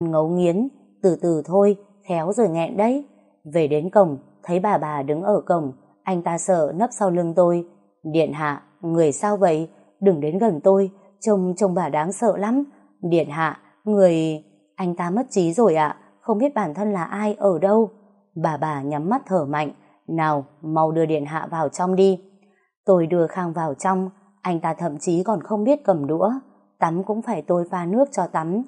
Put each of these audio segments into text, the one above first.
Ngấu nghiến, từ từ thôi, khéo rồi nghẹn đấy. Về đến cổng, thấy bà bà đứng ở cổng, anh ta sợ nấp sau lưng tôi. Điện hạ, người sao vậy? Đừng đến gần tôi, trông trông bà đáng sợ lắm. Điện hạ, người... Anh ta mất trí rồi ạ, không biết bản thân là ai ở đâu. Bà bà nhắm mắt thở mạnh. Nào, mau đưa điện hạ vào trong đi. Tôi đưa Khang vào trong, anh ta thậm chí còn không biết cầm đũa. Tắm cũng phải tôi pha nước cho tắm.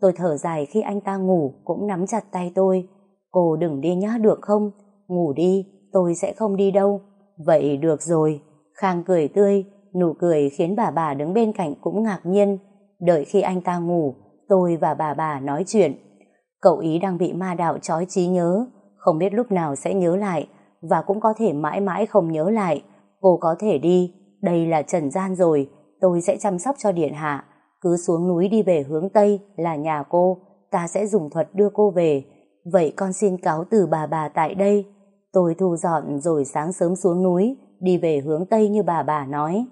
Tôi thở dài khi anh ta ngủ cũng nắm chặt tay tôi. Cô đừng đi nhá được không? Ngủ đi, tôi sẽ không đi đâu. Vậy được rồi. Khang cười tươi, nụ cười khiến bà bà đứng bên cạnh cũng ngạc nhiên. Đợi khi anh ta ngủ, tôi và bà bà nói chuyện. Cậu ý đang bị ma đạo trói trí nhớ, không biết lúc nào sẽ nhớ lại, và cũng có thể mãi mãi không nhớ lại. Cô có thể đi, đây là trần gian rồi, tôi sẽ chăm sóc cho điện hạ. Cứ xuống núi đi về hướng Tây là nhà cô, ta sẽ dùng thuật đưa cô về. Vậy con xin cáo từ bà bà tại đây. Tôi thu dọn rồi sáng sớm xuống núi, đi về hướng Tây như bà bà nói.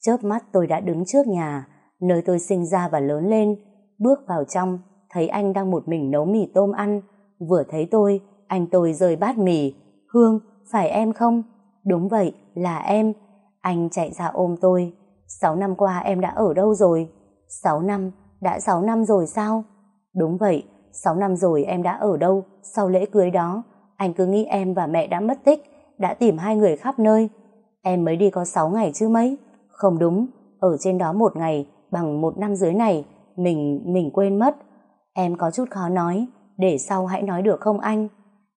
Chớp mắt tôi đã đứng trước nhà, nơi tôi sinh ra và lớn lên. Bước vào trong, thấy anh đang một mình nấu mì tôm ăn. Vừa thấy tôi, anh tôi rời bát mì. Hương, phải em không? Đúng vậy, là em. Anh chạy ra ôm tôi. Sáu năm qua em đã ở đâu rồi? Sáu năm, đã sáu năm rồi sao? Đúng vậy, sáu năm rồi em đã ở đâu sau lễ cưới đó? Anh cứ nghĩ em và mẹ đã mất tích, đã tìm hai người khắp nơi. Em mới đi có sáu ngày chứ mấy. Không đúng, ở trên đó một ngày bằng một năm dưới này, mình, mình quên mất. Em có chút khó nói, để sau hãy nói được không anh?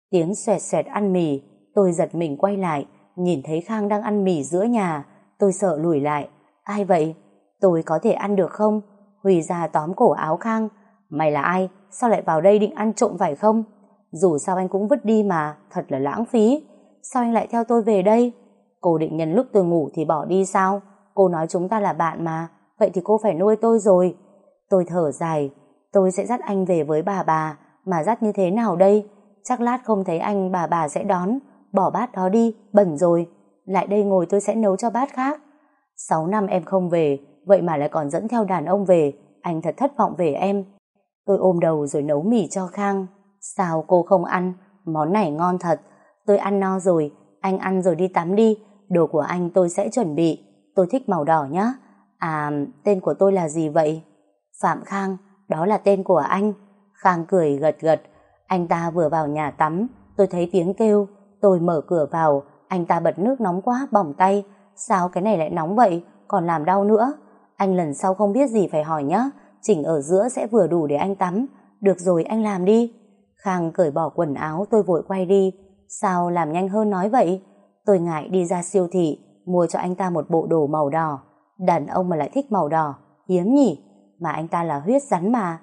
Tiếng xoẹt xoẹt ăn mì, tôi giật mình quay lại, nhìn thấy Khang đang ăn mì giữa nhà, tôi sợ lùi lại. Ai vậy? Tôi có thể ăn được không? Huy ra tóm cổ áo Khang. Mày là ai? Sao lại vào đây định ăn trộm phải không? Dù sao anh cũng vứt đi mà, thật là lãng phí. Sao anh lại theo tôi về đây? Cô định nhân lúc tôi ngủ thì bỏ đi sao? Cô nói chúng ta là bạn mà, vậy thì cô phải nuôi tôi rồi. Tôi thở dài, tôi sẽ dắt anh về với bà bà, mà dắt như thế nào đây? Chắc lát không thấy anh bà bà sẽ đón, bỏ bát đó đi, bẩn rồi. Lại đây ngồi tôi sẽ nấu cho bát khác. Sáu năm em không về, vậy mà lại còn dẫn theo đàn ông về, anh thật thất vọng về em. Tôi ôm đầu rồi nấu mì cho Khang. Sao cô không ăn? Món này ngon thật. Tôi ăn no rồi, anh ăn rồi đi tắm đi. Đồ của anh tôi sẽ chuẩn bị. Tôi thích màu đỏ nhá. À, tên của tôi là gì vậy? Phạm Khang, đó là tên của anh. Khang cười gật gật. Anh ta vừa vào nhà tắm, tôi thấy tiếng kêu. Tôi mở cửa vào, anh ta bật nước nóng quá, bỏng tay. Sao cái này lại nóng vậy, còn làm đau nữa? Anh lần sau không biết gì phải hỏi nhá. Chỉnh ở giữa sẽ vừa đủ để anh tắm. Được rồi, anh làm đi. Khang cởi bỏ quần áo, tôi vội quay đi. Sao làm nhanh hơn nói vậy? Tôi ngại đi ra siêu thị, mua cho anh ta một bộ đồ màu đỏ. Đàn ông mà lại thích màu đỏ, hiếm nhỉ? Mà anh ta là huyết rắn mà.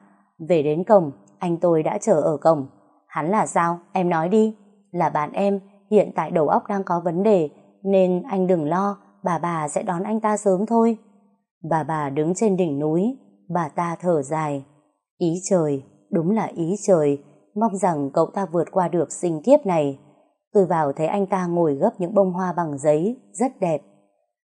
Về đến cổng, anh tôi đã chờ ở cổng. Hắn là sao? Em nói đi. Là bạn em, hiện tại đầu óc đang có vấn đề, nên anh đừng lo, bà bà sẽ đón anh ta sớm thôi. Bà bà đứng trên đỉnh núi, bà ta thở dài. Ý trời, đúng là ý trời, mong rằng cậu ta vượt qua được sinh kiếp này. Tôi vào thấy anh ta ngồi gấp những bông hoa bằng giấy, rất đẹp.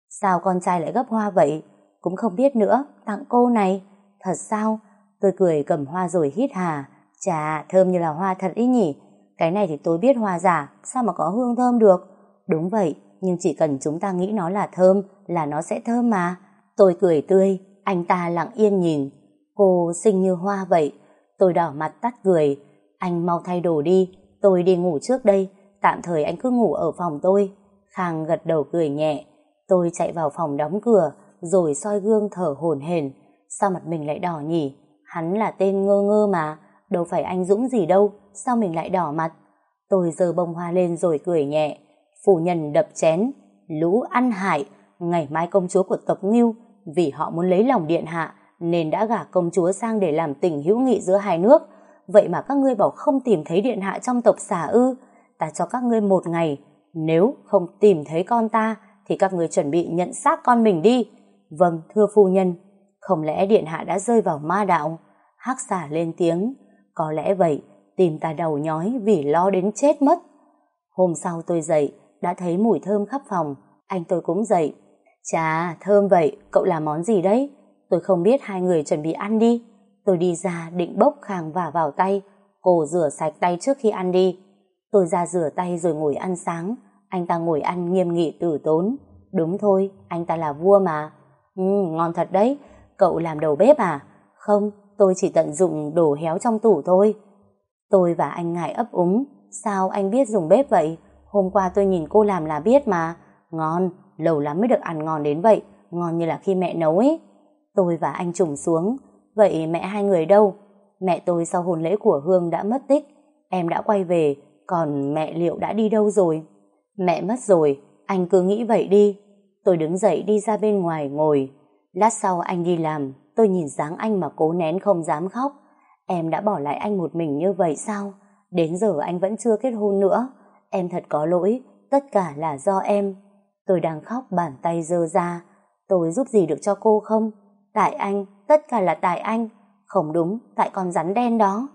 Sao con trai lại gấp hoa vậy? Cũng không biết nữa, tặng cô này. Thật sao? Tôi cười cầm hoa rồi hít hà. Chà, thơm như là hoa thật ý nhỉ? Cái này thì tôi biết hoa giả, sao mà có hương thơm được? Đúng vậy, nhưng chỉ cần chúng ta nghĩ nó là thơm, là nó sẽ thơm mà. Tôi cười tươi, anh ta lặng yên nhìn. Cô xinh như hoa vậy. Tôi đỏ mặt tắt cười. Anh mau thay đồ đi, tôi đi ngủ trước đây. Tạm thời anh cứ ngủ ở phòng tôi. Khang gật đầu cười nhẹ. Tôi chạy vào phòng đóng cửa, rồi soi gương thở hổn hển. Sao mặt mình lại đỏ nhỉ? Hắn là tên ngơ ngơ mà, đâu phải anh Dũng gì đâu, sao mình lại đỏ mặt? Tôi giơ bông hoa lên rồi cười nhẹ. Phu nhân đập chén, lũ ăn hại, ngày mai công chúa của tộc Ngưu vì họ muốn lấy lòng điện hạ nên đã gả công chúa sang để làm tình hữu nghị giữa hai nước. Vậy mà các ngươi bảo không tìm thấy điện hạ trong tộc xả ư. Ta cho các ngươi một ngày, nếu không tìm thấy con ta thì các ngươi chuẩn bị nhận xác con mình đi. Vâng, thưa phu nhân, không lẽ điện hạ đã rơi vào ma đạo? Hắc xả lên tiếng, có lẽ vậy, tìm ta đầu nhói vì lo đến chết mất. Hôm sau tôi dậy, đã thấy mùi thơm khắp phòng, anh tôi cũng dậy. Chà, thơm vậy, cậu làm món gì đấy? Tôi không biết hai người chuẩn bị ăn đi. Tôi đi ra định bốc khàng vả vào tay, cô rửa sạch tay trước khi ăn đi. Tôi ra rửa tay rồi ngồi ăn sáng, anh ta ngồi ăn nghiêm nghị tử tốn. Đúng thôi, anh ta là vua mà. Ừ, ngon thật đấy, cậu làm đầu bếp à? Không, tôi chỉ tận dụng đồ héo trong tủ thôi. Tôi và anh ngại ấp úng, sao anh biết dùng bếp vậy? Hôm qua tôi nhìn cô làm là biết mà. Ngon, lâu lắm mới được ăn ngon đến vậy, ngon như là khi mẹ nấu ấy. Tôi và anh trùng xuống, vậy mẹ hai người đâu? Mẹ tôi sau hôn lễ của Hương đã mất tích, em đã quay về, còn mẹ liệu đã đi đâu rồi? Mẹ mất rồi, anh cứ nghĩ vậy đi. Tôi đứng dậy đi ra bên ngoài ngồi. Lát sau anh đi làm, tôi nhìn dáng anh mà cố nén không dám khóc. Em đã bỏ lại anh một mình như vậy sao? Đến giờ anh vẫn chưa kết hôn nữa. Em thật có lỗi, tất cả là do em. Tôi đang khóc bàn tay dơ ra. Tôi giúp gì được cho cô không? Tại anh, tất cả là tại anh. Không đúng, tại con rắn đen đó.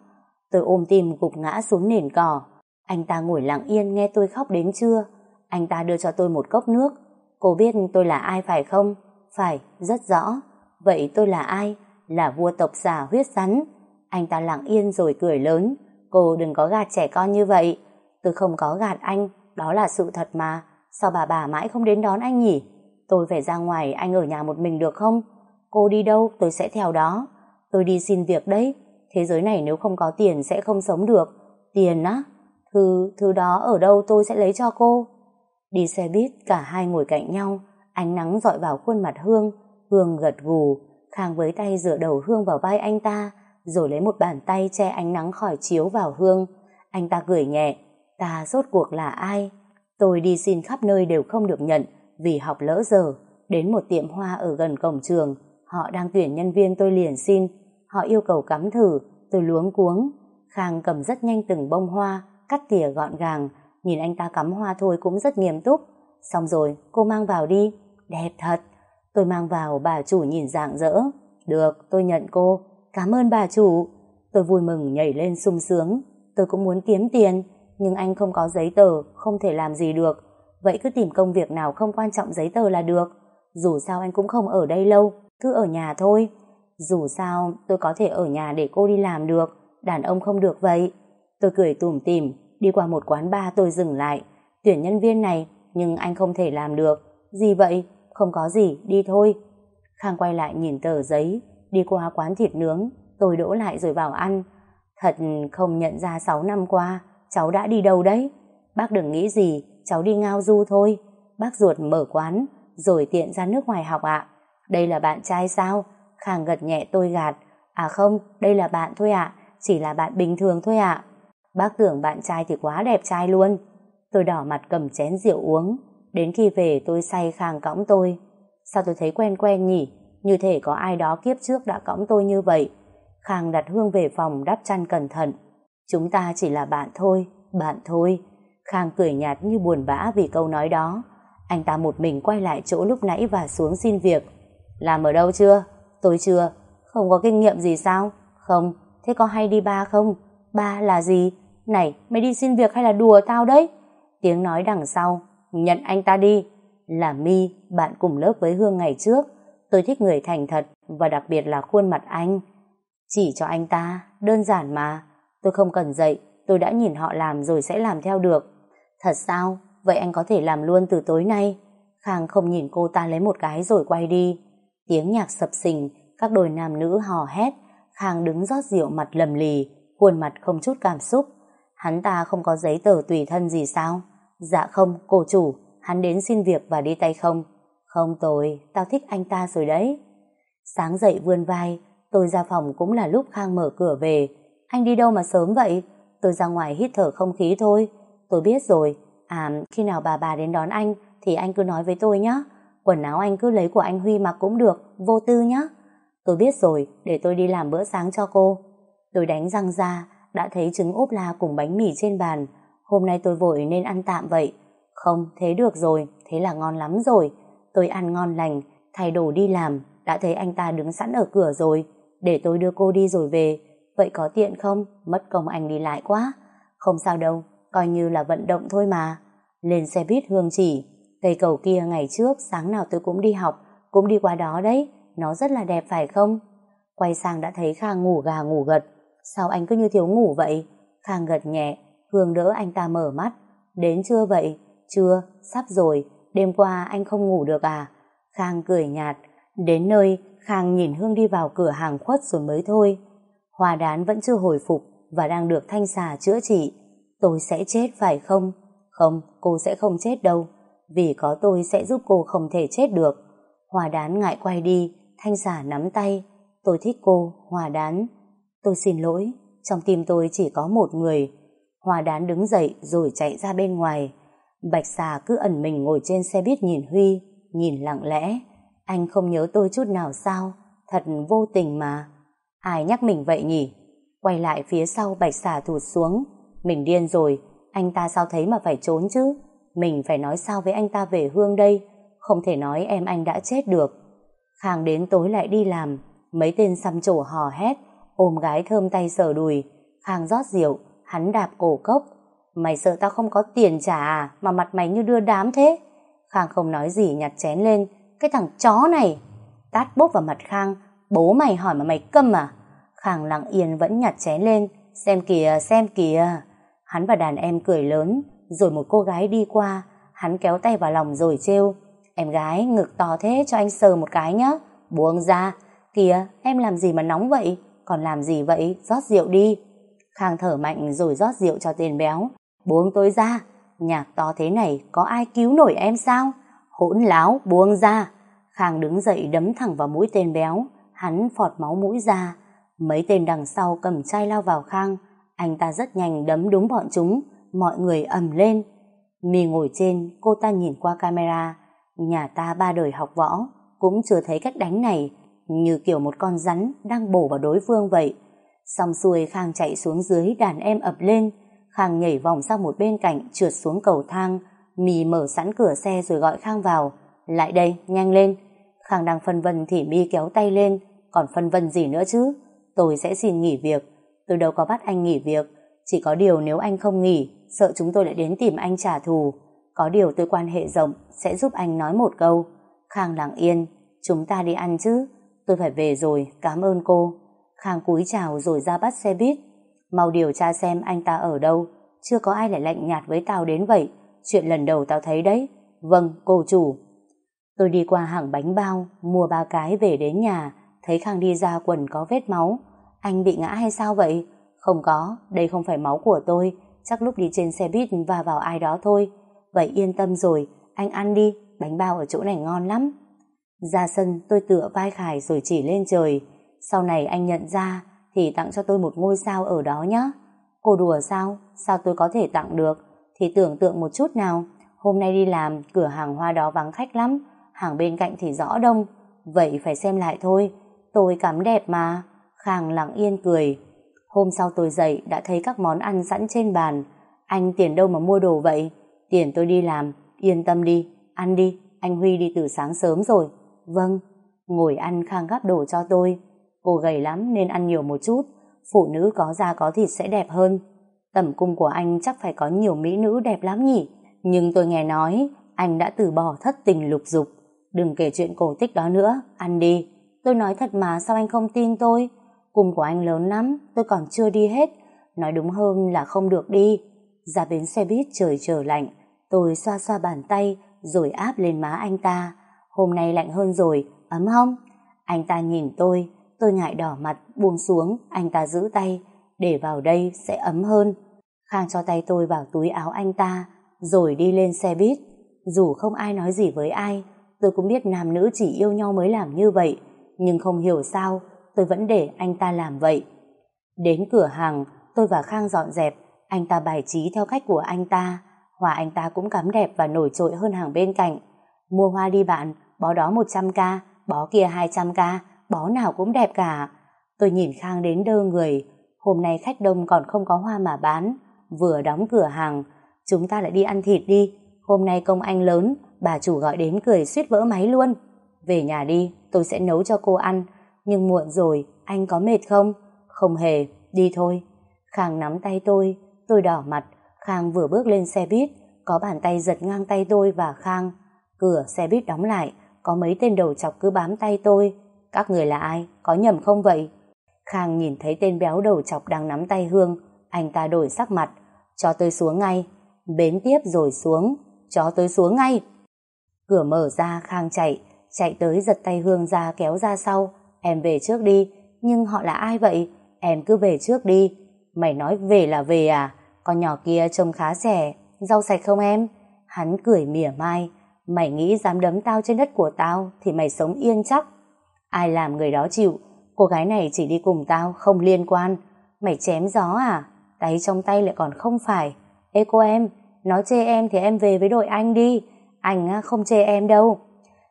Tôi ôm tim gục ngã xuống nền cỏ. Anh ta ngồi lặng yên nghe tôi khóc đến trưa. Anh ta đưa cho tôi một cốc nước. Cô biết tôi là ai phải không? Phải, rất rõ. Vậy tôi là ai? Là vua tộc giả huyết rắn. Anh ta lặng yên rồi cười lớn. Cô đừng có gạt trẻ con như vậy. Tôi không có gạt anh, đó là sự thật mà. Sao bà bà mãi không đến đón anh nhỉ? Tôi phải ra ngoài, anh ở nhà một mình được không? Cô đi đâu, tôi sẽ theo đó. Tôi đi xin việc đấy. Thế giới này nếu không có tiền sẽ không sống được. Tiền á? Thứ, thứ đó ở đâu tôi sẽ lấy cho cô. Đi xe buýt, cả hai ngồi cạnh nhau. Ánh nắng dọi vào khuôn mặt Hương. Hương gật gù. Khang với tay dựa đầu Hương vào vai anh ta, rồi lấy một bàn tay che ánh nắng khỏi chiếu vào Hương. Anh ta cười nhẹ. Ta rốt cuộc là ai? Tôi đi xin khắp nơi đều không được nhận vì học lỡ giờ. Đến một tiệm hoa ở gần cổng trường, họ đang tuyển nhân viên tôi liền xin. Họ yêu cầu cắm thử, tôi luống cuống. Khang cầm rất nhanh từng bông hoa, cắt tỉa gọn gàng, nhìn anh ta cắm hoa thôi cũng rất nghiêm túc. Xong rồi, cô mang vào đi. Đẹp thật. Tôi mang vào, bà chủ nhìn dạng dỡ. Được, tôi nhận cô. Cảm ơn bà chủ. Tôi vui mừng nhảy lên sung sướng. Tôi cũng muốn kiếm tiền, nhưng anh không có giấy tờ, không thể làm gì được. Vậy cứ tìm công việc nào không quan trọng giấy tờ là được. Dù sao anh cũng không ở đây lâu, cứ ở nhà thôi. Dù sao tôi có thể ở nhà để cô đi làm được, đàn ông không được vậy. Tôi cười tủm tỉm, đi qua một quán bar tôi dừng lại. Tuyển nhân viên này, nhưng anh không thể làm được. Gì vậy? Không có gì, đi thôi. Khang quay lại nhìn tờ giấy, đi qua quán thịt nướng, tôi đỗ lại rồi vào ăn. Thật không nhận ra 6 năm qua, cháu đã đi đâu đấy? Bác đừng nghĩ gì, cháu đi ngao du thôi. Bác ruột mở quán, rồi tiện ra nước ngoài học ạ. Đây là bạn trai sao? Khang gật nhẹ tôi gạt. À không, đây là bạn thôi ạ, chỉ là bạn bình thường thôi ạ. Bác tưởng bạn trai thì quá đẹp trai luôn. Tôi đỏ mặt cầm chén rượu uống. Đến khi về tôi say Khang cõng tôi. Sao tôi thấy quen quen nhỉ? Như thể có ai đó kiếp trước đã cõng tôi như vậy. Khang đặt Hương về phòng đắp chăn cẩn thận. Chúng ta chỉ là bạn thôi, bạn thôi. Khang cười nhạt như buồn bã vì câu nói đó. Anh ta một mình quay lại chỗ lúc nãy và xuống xin việc. Làm ở đâu chưa? Tôi chưa. Không có kinh nghiệm gì sao? Không. Thế có hay đi ba không? Ba là gì? Này, mày đi xin việc hay là đùa tao đấy? Tiếng nói đằng sau. Nhận anh ta đi. Là mi bạn cùng lớp với Hương ngày trước. Tôi thích người thành thật và đặc biệt là khuôn mặt anh. Chỉ cho anh ta, đơn giản mà. Tôi không cần dạy, tôi đã nhìn họ làm rồi sẽ làm theo được. Thật sao? Vậy anh có thể làm luôn từ tối nay. Khang không nhìn cô ta lấy một cái rồi quay đi. Tiếng nhạc sập sình, các đôi nam nữ hò hét. Khang đứng rót rượu mặt lầm lì, khuôn mặt không chút cảm xúc. Hắn ta không có giấy tờ tùy thân gì sao? Dạ không, cô chủ, hắn đến xin việc và đi tay không. Không tôi, tao thích anh ta rồi đấy. Sáng dậy vươn vai, tôi ra phòng cũng là lúc Khang mở cửa về. Anh đi đâu mà sớm vậy? Tôi ra ngoài hít thở không khí thôi. Tôi biết rồi. À, khi nào bà bà đến đón anh thì anh cứ nói với tôi nhé. Quần áo anh cứ lấy của anh Huy mặc cũng được, vô tư nhé. Tôi biết rồi, để tôi đi làm bữa sáng cho cô. Tôi đánh răng ra, đã thấy trứng ốp la cùng bánh mì trên bàn. Hôm nay tôi vội nên ăn tạm vậy. Không, thế được rồi, thế là ngon lắm rồi. Tôi ăn ngon lành, thay đồ đi làm, đã thấy anh ta đứng sẵn ở cửa rồi. Để tôi đưa cô đi rồi về. Vậy có tiện không? Mất công anh đi lại quá. Không sao đâu, coi như là vận động thôi mà. Lên xe buýt hương chỉ, cây cầu kia ngày trước sáng nào tôi cũng đi học, cũng đi qua đó đấy, nó rất là đẹp phải không? Quay sang đã thấy Khang ngủ gà ngủ gật. Sao anh cứ như thiếu ngủ vậy? Khang gật nhẹ, Hương đỡ anh ta mở mắt. Đến chưa vậy? Chưa, sắp rồi. Đêm qua anh không ngủ được à? Khang cười nhạt. Đến nơi, Khang nhìn Hương đi vào cửa hàng khuất rồi mới thôi. Hòa đán vẫn chưa hồi phục và đang được thanh xà chữa trị. Tôi sẽ chết phải không? Không, cô sẽ không chết đâu. Vì có tôi sẽ giúp cô không thể chết được. Hòa đán ngại quay đi, thanh xà nắm tay. Tôi thích cô, hòa đán. Tôi xin lỗi, trong tim tôi chỉ có một người. Hòa đán đứng dậy rồi chạy ra bên ngoài. Bạch xà cứ ẩn mình ngồi trên xe buýt nhìn Huy, nhìn lặng lẽ. Anh không nhớ tôi chút nào sao? Thật vô tình mà. Ai nhắc mình vậy nhỉ? Quay lại phía sau bạch xà thụt xuống. Mình điên rồi, anh ta sao thấy mà phải trốn chứ? Mình phải nói sao với anh ta về Hương đây? Không thể nói em anh đã chết được. Khang đến tối lại đi làm, mấy tên xăm trổ hò hét, ôm gái thơm tay sờ đùi. Khang rót rượu, hắn đạp cổ cốc. Mày sợ tao không có tiền trả à, mà mặt mày như đưa đám thế? Khang không nói gì nhặt chén lên, cái thằng chó này. Tát bốc vào mặt Khang, bố mày hỏi mà mày câm à? Khang lặng yên vẫn nhặt chén lên, xem kìa, xem kìa. Hắn và đàn em cười lớn, rồi một cô gái đi qua, hắn kéo tay vào lòng rồi trêu. Em gái, ngực to thế cho anh sờ một cái nhá. Buông ra. Kìa, em làm gì mà nóng vậy? Còn làm gì vậy? Rót rượu đi. Khang thở mạnh rồi rót rượu cho tên béo. Buông tôi ra. Nhạc to thế này, có ai cứu nổi em sao? Hỗn láo, buông ra. Khang đứng dậy đấm thẳng vào mũi tên béo. Hắn phọt máu mũi ra. Mấy tên đằng sau cầm chai lao vào Khang. Anh ta rất nhanh đấm đúng bọn chúng. Mọi người ầm lên. Mì ngồi trên, cô ta nhìn qua camera. Nhà ta ba đời học võ, cũng chưa thấy cách đánh này, như kiểu một con rắn đang bổ vào đối phương vậy. Xong xuôi Khang chạy xuống dưới đàn em ập lên, Khang nhảy vòng sang một bên cạnh trượt xuống cầu thang, Mì mở sẵn cửa xe rồi gọi Khang vào. Lại đây, nhanh lên. Khang đang phân vân thì Mi kéo tay lên, còn phân vân gì nữa chứ? Tôi sẽ xin nghỉ việc. Tôi đâu có bắt anh nghỉ việc, chỉ có điều nếu anh không nghỉ, sợ chúng tôi lại đến tìm anh trả thù. Có điều tôi quan hệ rộng, sẽ giúp anh nói một câu. Khang lặng yên, chúng ta đi ăn chứ. Tôi phải về rồi, cảm ơn cô. Khang cúi chào rồi ra bắt xe buýt. Mau điều tra xem anh ta ở đâu. Chưa có ai lại lạnh nhạt với tao đến vậy. Chuyện lần đầu tao thấy đấy. Vâng, cô chủ. Tôi đi qua hàng bánh bao, mua ba cái về đến nhà, thấy Khang đi ra quần có vết máu. Anh bị ngã hay sao vậy? Không có, đây không phải máu của tôi, chắc lúc đi trên xe buýt và vào ai đó thôi. Vậy yên tâm rồi, anh ăn đi, bánh bao ở chỗ này ngon lắm. Ra sân tôi tựa vai Khải rồi chỉ lên trời. Sau này anh nhận ra thì tặng cho tôi một ngôi sao ở đó nhé. Cô đùa sao? Sao tôi có thể tặng được? Thì tưởng tượng một chút nào. Hôm nay đi làm, cửa hàng hoa đó vắng khách lắm. Hàng bên cạnh thì rõ đông. Vậy phải xem lại thôi. Tôi cắm đẹp mà. Khang lặng yên cười. Hôm sau tôi dậy đã thấy các món ăn sẵn trên bàn. Anh tiền đâu mà mua đồ vậy? Tiền tôi đi làm, yên tâm đi, ăn đi, anh Huy đi từ sáng sớm rồi. Vâng, ngồi ăn Khang gắp đồ cho tôi. Cô gầy lắm nên ăn nhiều một chút, phụ nữ có da có thịt sẽ đẹp hơn. tẩm cung của anh chắc phải có nhiều mỹ nữ đẹp lắm nhỉ. Nhưng tôi nghe nói, anh đã từ bỏ thất tình lục dục. Đừng kể chuyện cổ tích đó nữa, ăn đi. Tôi nói thật mà sao anh không tin tôi? Cùng của anh lớn lắm, tôi còn chưa đi hết. Nói đúng hơn là không được đi. Ra bến xe buýt trời trở lạnh, tôi xoa xoa bàn tay rồi áp lên má anh ta. Hôm nay lạnh hơn rồi, ấm không? Anh ta nhìn tôi, tôi ngại đỏ mặt, buông xuống, anh ta giữ tay, để vào đây sẽ ấm hơn. Khang cho tay tôi vào túi áo anh ta, rồi đi lên xe buýt. Dù không ai nói gì với ai, tôi cũng biết nam nữ chỉ yêu nhau mới làm như vậy, nhưng không hiểu sao, tôi vẫn để anh ta làm vậy. Đến cửa hàng, tôi và Khang dọn dẹp, anh ta bài trí theo cách của anh ta, hoa anh ta cũng cắm đẹp và nổi trội hơn hàng bên cạnh. Mua hoa đi bạn, bó đó 100k, bó kia 200k, bó nào cũng đẹp cả. Tôi nhìn Khang đến đơ người, hôm nay khách đông còn không có hoa mà bán, vừa đóng cửa hàng, chúng ta lại đi ăn thịt đi, hôm nay công anh lớn, bà chủ gọi đến cười suýt vỡ máy luôn. Về nhà đi, tôi sẽ nấu cho cô ăn, nhưng muộn rồi, anh có mệt không? Không hề, đi thôi. Khang nắm tay tôi, tôi đỏ mặt, Khang vừa bước lên xe buýt, có bàn tay giật ngang tay tôi và Khang. Cửa xe buýt đóng lại, có mấy tên đầu chọc cứ bám tay tôi. Các người là ai? Có nhầm không vậy? Khang nhìn thấy tên béo đầu chọc đang nắm tay Hương, anh ta đổi sắc mặt. Cho tôi xuống ngay. Bến tiếp rồi xuống. Cho tôi xuống ngay. Cửa mở ra Khang chạy, chạy tới giật tay Hương ra kéo ra sau. Em về trước đi. Nhưng họ là ai vậy? Em cứ về trước đi. Mày nói về là về à? Con nhỏ kia trông khá trẻ. Rau sạch không em? Hắn cười mỉa mai. Mày nghĩ dám đấm tao trên đất của tao thì mày sống yên chắc. Ai làm người đó chịu. Cô gái này chỉ đi cùng tao, không liên quan. Mày chém gió à? Tay trong tay lại còn không phải. Ê cô em, nó chê em thì em về với đội anh đi. Anh không chê em đâu.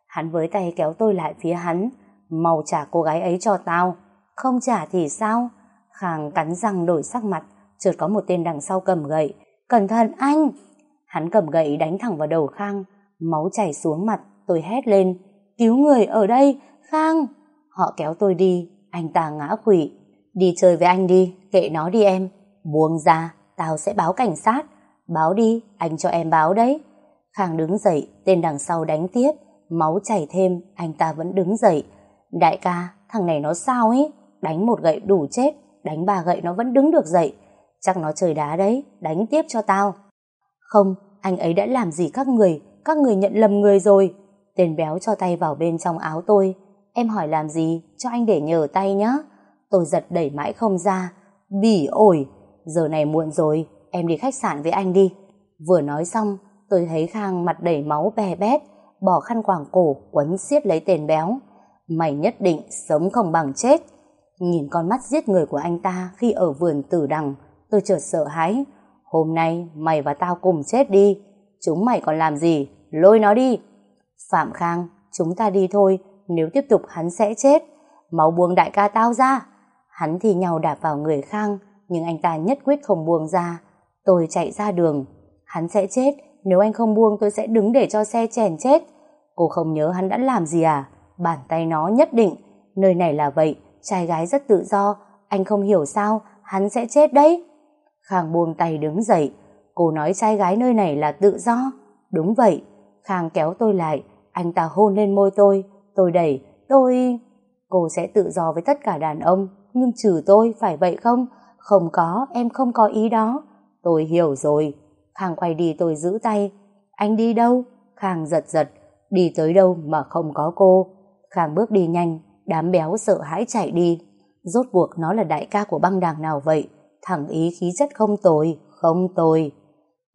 Hắn với tay kéo tôi lại phía hắn. Mau trả cô gái ấy cho tao. Không trả thì sao? Khang cắn răng đổi sắc mặt. Chợt có một tên đằng sau cầm gậy. Cẩn thận, anh! Hắn cầm gậy đánh thẳng vào đầu Khang. Máu chảy xuống mặt. Tôi hét lên. Cứu người ở đây! Khang! Họ kéo tôi đi. Anh ta ngã quỵ. Đi chơi với anh đi. Kệ nó đi em. Buông ra. Tao sẽ báo cảnh sát. Báo đi. Anh cho em báo đấy. Khang đứng dậy. Tên đằng sau đánh tiếp. Máu chảy thêm. Anh ta vẫn đứng dậy. Đại ca, thằng này nó sao ấy? Đánh một gậy đủ chết. Đánh ba gậy nó vẫn đứng được dậy. Chắc nó chơi đá đấy. Đánh tiếp cho tao. Không, anh ấy đã làm gì các người? Các người nhận lầm người rồi. Tên béo cho tay vào bên trong áo tôi. Em hỏi làm gì? Cho anh để nhờ tay nhá. Tôi giật đẩy mãi không ra. Bỉ ổi. Giờ này muộn rồi. Em đi khách sạn với anh đi. Vừa nói xong, tôi thấy Khang mặt đầy máu bè bét, bỏ khăn quàng cổ, quấn xiết lấy tên béo. Mày nhất định sống không bằng chết. Nhìn con mắt giết người của anh ta khi ở vườn tử đằng, tôi chợt sợ hãi. Hôm nay mày và tao cùng chết đi. Chúng mày còn làm gì? Lôi nó đi. Phạm Khang, chúng ta đi thôi. Nếu tiếp tục hắn sẽ chết. Máu buông đại ca tao ra. Hắn thì nhau đạp vào người Khang, nhưng anh ta nhất quyết không buông ra. Tôi chạy ra đường. Hắn sẽ chết. Nếu anh không buông tôi sẽ đứng để cho xe chèn chết. Cô không nhớ hắn đã làm gì à? Bàn tay nó nhất định. Nơi này là vậy. Trai gái rất tự do. Anh không hiểu sao. Hắn sẽ chết đấy. Khang buông tay đứng dậy. Cô nói trai gái nơi này là tự do. Đúng vậy. Khang kéo tôi lại. Anh ta hôn lên môi tôi. Tôi đẩy. Tôi... Cô sẽ tự do với tất cả đàn ông. Nhưng trừ tôi, phải vậy không? Không có, em không có ý đó. Tôi hiểu rồi. Khang quay đi tôi giữ tay. Anh đi đâu? Khang giật giật. Đi tới đâu mà không có cô. Khang bước đi nhanh. Đám béo sợ hãi chạy đi. Rốt cuộc nó là đại ca của băng đảng nào vậy? Thẳng ý khí chất không tồi, không tồi.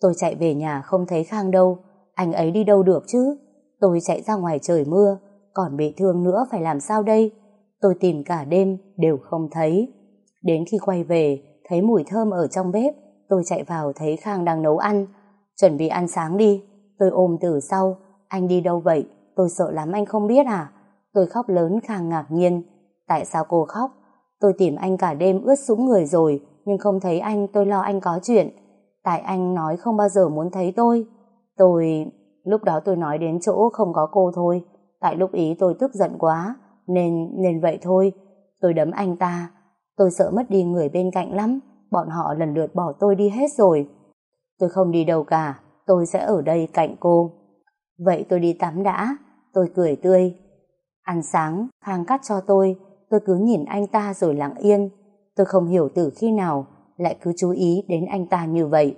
Tôi chạy về nhà không thấy Khang đâu. Anh ấy đi đâu được chứ? Tôi chạy ra ngoài trời mưa. Còn bị thương nữa phải làm sao đây? Tôi tìm cả đêm đều không thấy. Đến khi quay về, thấy mùi thơm ở trong bếp, tôi chạy vào thấy Khang đang nấu ăn. Chuẩn bị ăn sáng đi. Tôi ôm từ sau. Anh đi đâu vậy? Tôi sợ lắm anh không biết à? Tôi khóc lớn Khang ngạc nhiên. Tại sao cô khóc? Tôi tìm anh cả đêm ướt sũng người rồi, nhưng không thấy anh tôi lo anh có chuyện. Tại anh nói không bao giờ muốn thấy tôi. Tôi... Lúc đó tôi nói đến chỗ không có cô thôi. Tại lúc ý tôi tức giận quá, nên nên vậy thôi. Tôi đấm anh ta. Tôi sợ mất đi người bên cạnh lắm. Bọn họ lần lượt bỏ tôi đi hết rồi. Tôi không đi đâu cả. Tôi sẽ ở đây cạnh cô. Vậy tôi đi tắm đã. Tôi cười tươi. Ăn sáng, Khang cắt cho tôi. Tôi cứ nhìn anh ta rồi lặng yên. Tôi không hiểu từ khi nào lại cứ chú ý đến anh ta như vậy.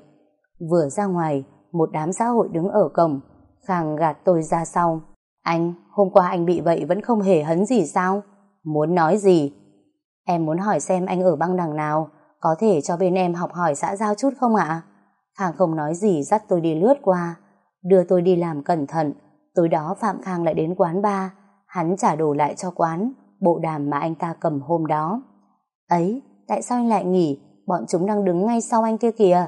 Vừa ra ngoài, một đám xã hội đứng ở cổng. Khang gạt tôi ra sau. Anh, hôm qua anh bị vậy vẫn không hề hấn gì sao? Muốn nói gì? Em muốn hỏi xem anh ở băng đằng nào, có thể cho bên em học hỏi xã giao chút không ạ? Khang không nói gì dắt tôi đi lướt qua, đưa tôi đi làm cẩn thận. Tối đó Phạm Khang lại đến quán ba, hắn trả đồ lại cho quán, bộ đàm mà anh ta cầm hôm đó. Ấy, tại sao anh lại nghỉ? Bọn chúng đang đứng ngay sau anh kia kìa.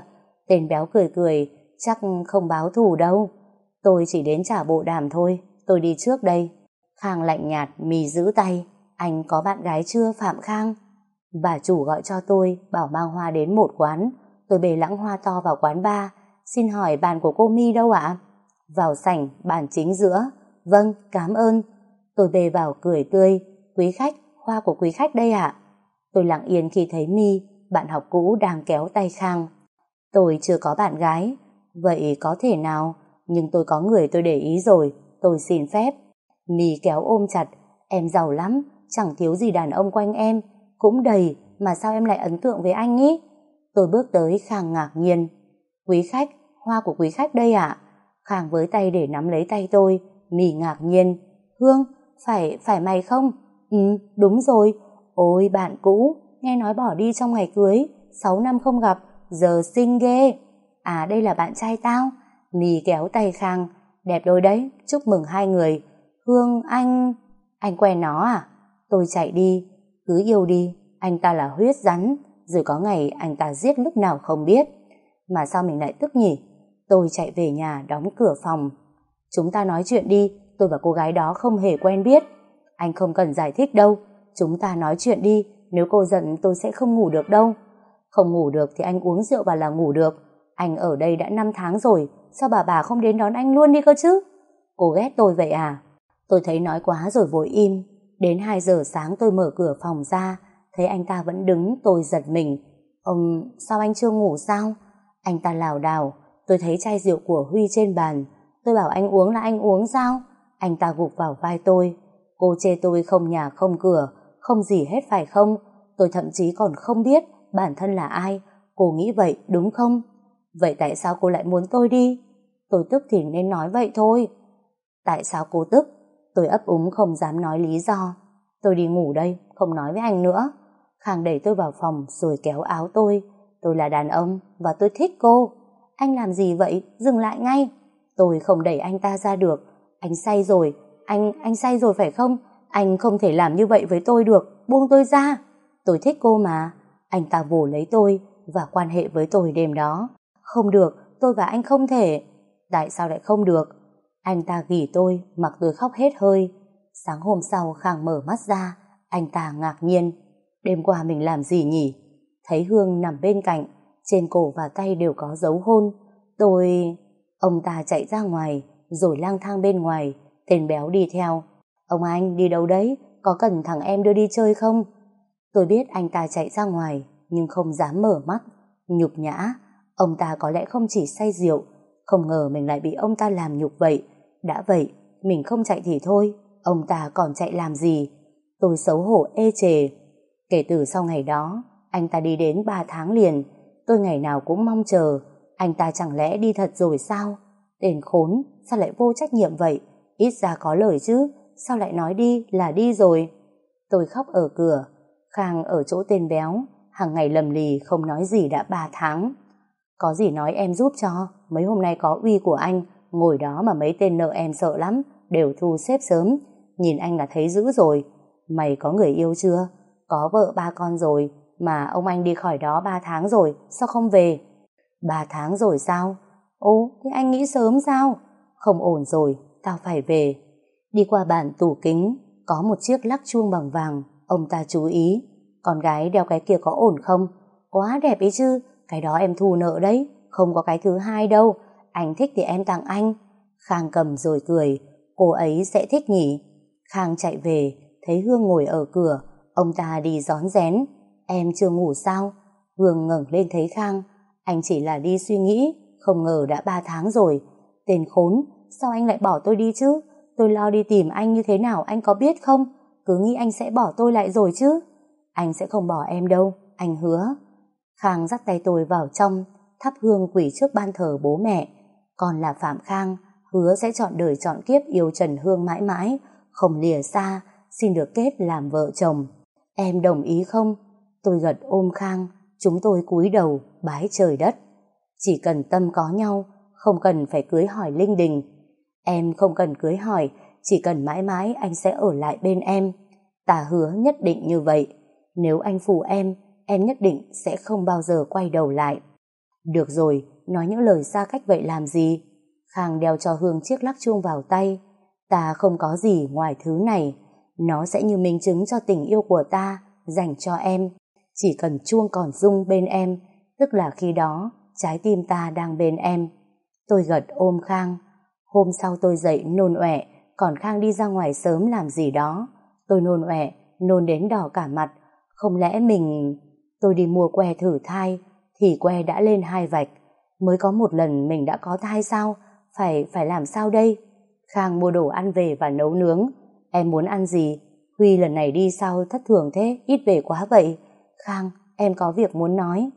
Tên béo cười cười, chắc không báo thù đâu. Tôi chỉ đến trả bộ đàm thôi, tôi đi trước đây. Khang lạnh nhạt, mì giữ tay. Anh có bạn gái chưa Phạm Khang? Bà chủ gọi cho tôi, bảo mang hoa đến một quán. Tôi bề lãng hoa to vào quán ba. Xin hỏi bàn của cô Mi đâu ạ? Vào sảnh, bàn chính giữa. Vâng, cảm ơn. Tôi bề vào cười tươi. Quý khách, hoa của quý khách đây ạ. Tôi lặng yên khi thấy Mi, bạn học cũ đang kéo tay Khang. Tôi chưa có bạn gái. Vậy có thể nào? Nhưng tôi có người tôi để ý rồi. Tôi xin phép. Mi kéo ôm chặt. Em giàu lắm, chẳng thiếu gì đàn ông quanh em, cũng đầy, mà sao em lại ấn tượng với anh ý? Tôi bước tới Khang ngạc nhiên. Quý khách, hoa của quý khách đây ạ. Khang với tay để nắm lấy tay tôi, mì ngạc nhiên. Hương, phải, phải mày không? Ừ, đúng rồi. Ôi bạn cũ, nghe nói bỏ đi trong ngày cưới, 6 năm không gặp, giờ xinh ghê. À đây là bạn trai tao. Mì kéo tay Khang, đẹp đôi đấy, chúc mừng hai người. Hương, anh... Anh quen nó à? Tôi chạy đi, cứ yêu đi, anh ta là huyết rắn, rồi có ngày anh ta giết lúc nào không biết. Mà sao mình lại tức nhỉ? Tôi chạy về nhà đóng cửa phòng. Chúng ta nói chuyện đi, tôi và cô gái đó không hề quen biết. Anh không cần giải thích đâu, chúng ta nói chuyện đi, nếu cô giận tôi sẽ không ngủ được đâu. Không ngủ được thì anh uống rượu và là ngủ được. Anh ở đây đã 5 tháng rồi, sao bà bà không đến đón anh luôn đi cơ chứ? Cô ghét tôi vậy à? Tôi thấy nói quá rồi vội im. Đến 2 giờ sáng tôi mở cửa phòng ra, thấy anh ta vẫn đứng, tôi giật mình. Ông, sao anh chưa ngủ sao? Anh ta lảo đảo, tôi thấy chai rượu của Huy trên bàn. Tôi bảo anh uống là anh uống sao? Anh ta gục vào vai tôi. Cô chê tôi không nhà không cửa, không gì hết phải không? Tôi thậm chí còn không biết bản thân là ai. Cô nghĩ vậy đúng không? Vậy tại sao cô lại muốn tôi đi? Tôi tức thì nên nói vậy thôi. Tại sao cô tức? Tôi ấp úng không dám nói lý do. Tôi đi ngủ đây, không nói với anh nữa. Khang đẩy tôi vào phòng rồi kéo áo tôi. Tôi là đàn ông và tôi thích cô. Anh làm gì vậy? Dừng lại ngay. Tôi không đẩy anh ta ra được. Anh say rồi. Anh, anh say rồi phải không? Anh không thể làm như vậy với tôi được. Buông tôi ra. Tôi thích cô mà. Anh ta vồ lấy tôi và quan hệ với tôi đêm đó. Không được, tôi và anh không thể. Tại sao lại không được? Anh ta gỉ tôi, mặc tôi khóc hết hơi. Sáng hôm sau Khang mở mắt ra, anh ta ngạc nhiên. Đêm qua mình làm gì nhỉ? Thấy Hương nằm bên cạnh, trên cổ và tay đều có dấu hôn. Tôi... Ông ta chạy ra ngoài, rồi lang thang bên ngoài, tên béo đi theo. Ông anh đi đâu đấy? Có cần thằng em đưa đi chơi không? Tôi biết anh ta chạy ra ngoài, nhưng không dám mở mắt. Nhục nhã, ông ta có lẽ không chỉ say rượu, không ngờ mình lại bị ông ta làm nhục vậy. Đã vậy, mình không chạy thì thôi, ông ta còn chạy làm gì? Tôi xấu hổ ê chề. Kể từ sau ngày đó, anh ta đi đến 3 tháng liền, tôi ngày nào cũng mong chờ, anh ta chẳng lẽ đi thật rồi sao? Tên khốn, sao lại vô trách nhiệm vậy? Ít ra có lời chứ, sao lại nói đi là đi rồi? Tôi khóc ở cửa, Khang ở chỗ tên béo, hàng ngày lầm lì không nói gì đã 3 tháng. Có gì nói em giúp cho, mấy hôm nay có uy của anh, ngồi đó mà mấy tên nợ em sợ lắm, đều thu xếp sớm, nhìn anh là thấy dữ rồi. Mày có người yêu chưa? Có vợ ba con rồi, mà ông anh đi khỏi đó ba tháng rồi, sao không về? ba tháng rồi sao? Ồ, thế anh nghĩ sớm sao? Không ổn rồi, tao phải về. Đi qua bàn tủ kính, có một chiếc lắc chuông bằng vàng, ông ta chú ý. Con gái đeo cái kia có ổn không? Quá đẹp ấy chứ, cái đó em thu nợ đấy, không có cái thứ hai đâu. Anh thích thì em tặng anh. Khang cầm rồi cười, cô ấy sẽ thích nhỉ? Khang chạy về, thấy Hương ngồi ở cửa, ông ta đi gión rén. Em chưa ngủ sao? Hương ngẩng lên thấy Khang, anh chỉ là đi suy nghĩ, không ngờ đã ba tháng rồi. Tên khốn, sao anh lại bỏ tôi đi chứ? Tôi lo đi tìm anh như thế nào anh có biết không? Cứ nghĩ anh sẽ bỏ tôi lại rồi chứ? Anh sẽ không bỏ em đâu, anh hứa. Khang dắt tay tôi vào trong, thắp hương quỷ trước ban thờ bố mẹ. Còn là Phạm Khang, hứa sẽ chọn đời chọn kiếp yêu Trần Hương mãi mãi, không lìa xa, xin được kết làm vợ chồng. Em đồng ý không? Tôi gật ôm Khang, chúng tôi cúi đầu, bái trời đất. Chỉ cần tâm có nhau, không cần phải cưới hỏi linh đình. Em không cần cưới hỏi, chỉ cần mãi mãi anh sẽ ở lại bên em. Ta hứa nhất định như vậy. Nếu anh phù em, em nhất định sẽ không bao giờ quay đầu lại. Được rồi, nói những lời xa cách vậy làm gì? Khang đeo cho Hương chiếc lắc chuông vào tay. Ta không có gì ngoài thứ này. Nó sẽ như minh chứng cho tình yêu của ta dành cho em. Chỉ cần chuông còn rung bên em, tức là khi đó trái tim ta đang bên em. Tôi gật ôm Khang. Hôm sau tôi dậy nôn ọe, còn Khang đi ra ngoài sớm làm gì đó. Tôi nôn ọe, nôn đến đỏ cả mặt. Không lẽ mình... Tôi đi mua que thử thai, thì que đã lên hai vạch. Mới có một lần mình đã có thai sao? Phải phải làm sao đây? Khang mua đồ ăn về và nấu nướng. Em muốn ăn gì? Huy lần này đi sao thất thường thế, ít về quá vậy. Khang, em có việc muốn nói.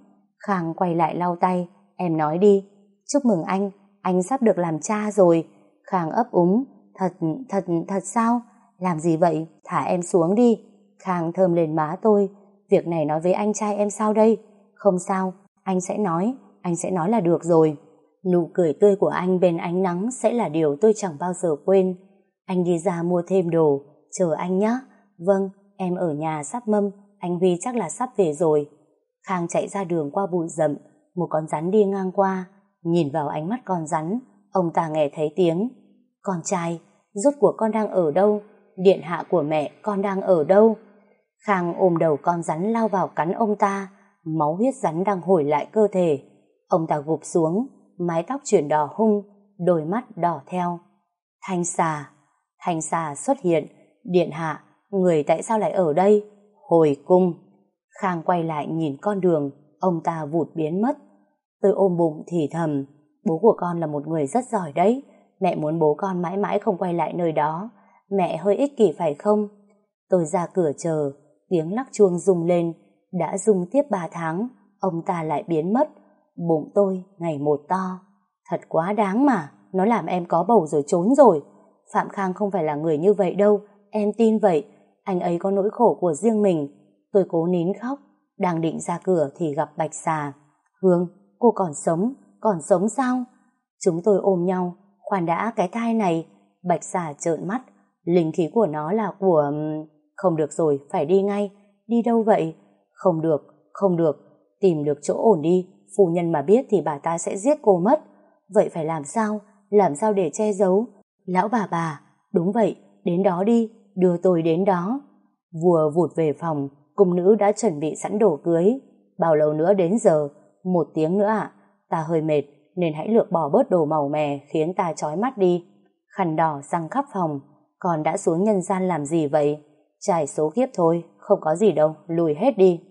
Khang quay lại lau tay, em nói đi. Chúc mừng anh, anh sắp được làm cha rồi. Khang ấp úng, thật, thật, thật sao? Làm gì vậy? Thả em xuống đi. Khang thơm lên má tôi. Việc này nói với anh trai em sao đây? Không sao, anh sẽ nói, anh sẽ nói là được rồi. Nụ cười tươi của anh bên ánh nắng sẽ là điều tôi chẳng bao giờ quên. Anh đi ra mua thêm đồ, chờ anh nhé. Vâng, em ở nhà sắp mâm, anh Huy chắc là sắp về rồi. Khang chạy ra đường qua bụi rậm, một con rắn đi ngang qua, nhìn vào ánh mắt con rắn, ông ta nghe thấy tiếng. Con trai, rốt cuộc con đang ở đâu? Điện hạ của mẹ, con đang ở đâu? Khang ôm đầu con rắn lao vào cắn ông ta, máu huyết rắn đang hồi lại cơ thể. Ông ta gục xuống, mái tóc chuyển đỏ hung, đôi mắt đỏ theo. Thanh xà, thanh xà xuất hiện, điện hạ, người tại sao lại ở đây? Hồi cung. Khang quay lại nhìn con đường, ông ta vụt biến mất. Tôi ôm bụng thì thầm, bố của con là một người rất giỏi đấy, mẹ muốn bố con mãi mãi không quay lại nơi đó. Mẹ hơi ích kỷ phải không? Tôi ra cửa chờ, tiếng lắc chuông rung lên, đã rung tiếp ba tháng, ông ta lại biến mất. Bụng tôi ngày một to. Thật quá đáng mà, nó làm em có bầu rồi trốn rồi. Phạm Khang không phải là người như vậy đâu, em tin vậy. Anh ấy có nỗi khổ của riêng mình. Tôi cố nín khóc, đang định ra cửa thì gặp Bạch Xà. Hương, cô còn sống, còn sống sao? Chúng tôi ôm nhau, khoan đã cái thai này. Bạch Xà trợn mắt, linh khí của nó là của... Không được rồi, phải đi ngay. Đi đâu vậy? Không được, không được. Tìm được chỗ ổn đi, phu nhân mà biết thì bà ta sẽ giết cô mất. Vậy phải làm sao? Làm sao để che giấu? Lão bà bà, đúng vậy, đến đó đi, đưa tôi đến đó. vừa vụt về phòng, cung nữ đã chuẩn bị sẵn đồ cưới. Bao lâu nữa đến giờ? Một tiếng nữa ạ. Ta hơi mệt, nên hãy lược bỏ bớt đồ màu mè khiến ta chói mắt đi. Khăn đỏ răng khắp phòng, còn đã xuống nhân gian làm gì vậy? Trải số kiếp thôi, không có gì đâu, lùi hết đi.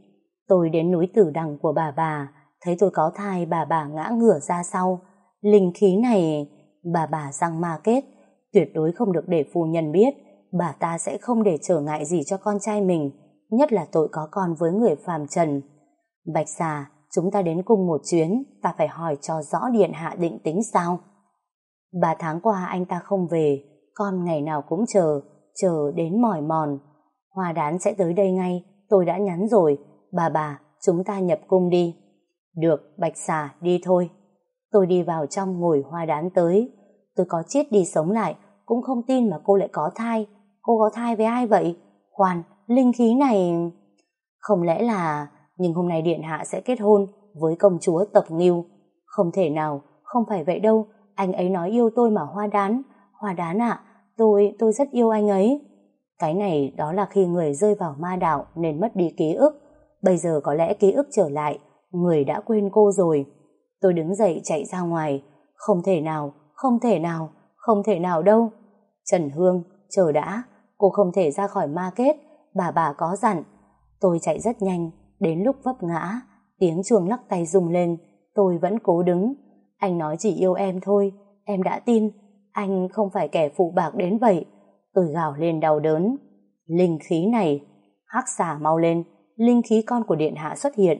Tôi đến núi tử đằng của bà bà, thấy tôi có thai bà bà ngã ngửa ra sau. Linh khí này, bà bà răng ma kết, tuyệt đối không được để phu nhân biết, bà ta sẽ không để trở ngại gì cho con trai mình, nhất là tội có con với người phàm trần. Bạch xà, chúng ta đến cùng một chuyến, ta phải hỏi cho rõ điện hạ định tính sao. Ba tháng qua anh ta không về, con ngày nào cũng chờ, chờ đến mỏi mòn. Hoa đán sẽ tới đây ngay, tôi đã nhắn rồi, bà bà, chúng ta nhập cung đi. Được, bạch xà, đi thôi. Tôi đi vào trong ngồi hoa đán tới. Tôi có chết đi sống lại, cũng không tin mà cô lại có thai. Cô có thai với ai vậy? Khoan, linh khí này... Không lẽ là... Nhưng hôm nay Điện Hạ sẽ kết hôn với công chúa Tập Nghiêu. Không thể nào, không phải vậy đâu. Anh ấy nói yêu tôi mà hoa đán. Hoa đán ạ, tôi, tôi rất yêu anh ấy. Cái này đó là khi người rơi vào ma đạo nên mất đi ký ức. Bây giờ có lẽ ký ức trở lại, người đã quên cô rồi. Tôi đứng dậy chạy ra ngoài. Không thể nào, không thể nào, không thể nào đâu. Trần Hương, chờ đã, cô không thể ra khỏi ma kết, bà bà có dặn. Tôi chạy rất nhanh, đến lúc vấp ngã, tiếng chuông lắc tay rung lên, tôi vẫn cố đứng. Anh nói chỉ yêu em thôi, em đã tin, anh không phải kẻ phụ bạc đến vậy. Tôi gào lên đau đớn. Linh khí này, hắc xà mau lên, linh khí con của điện hạ xuất hiện,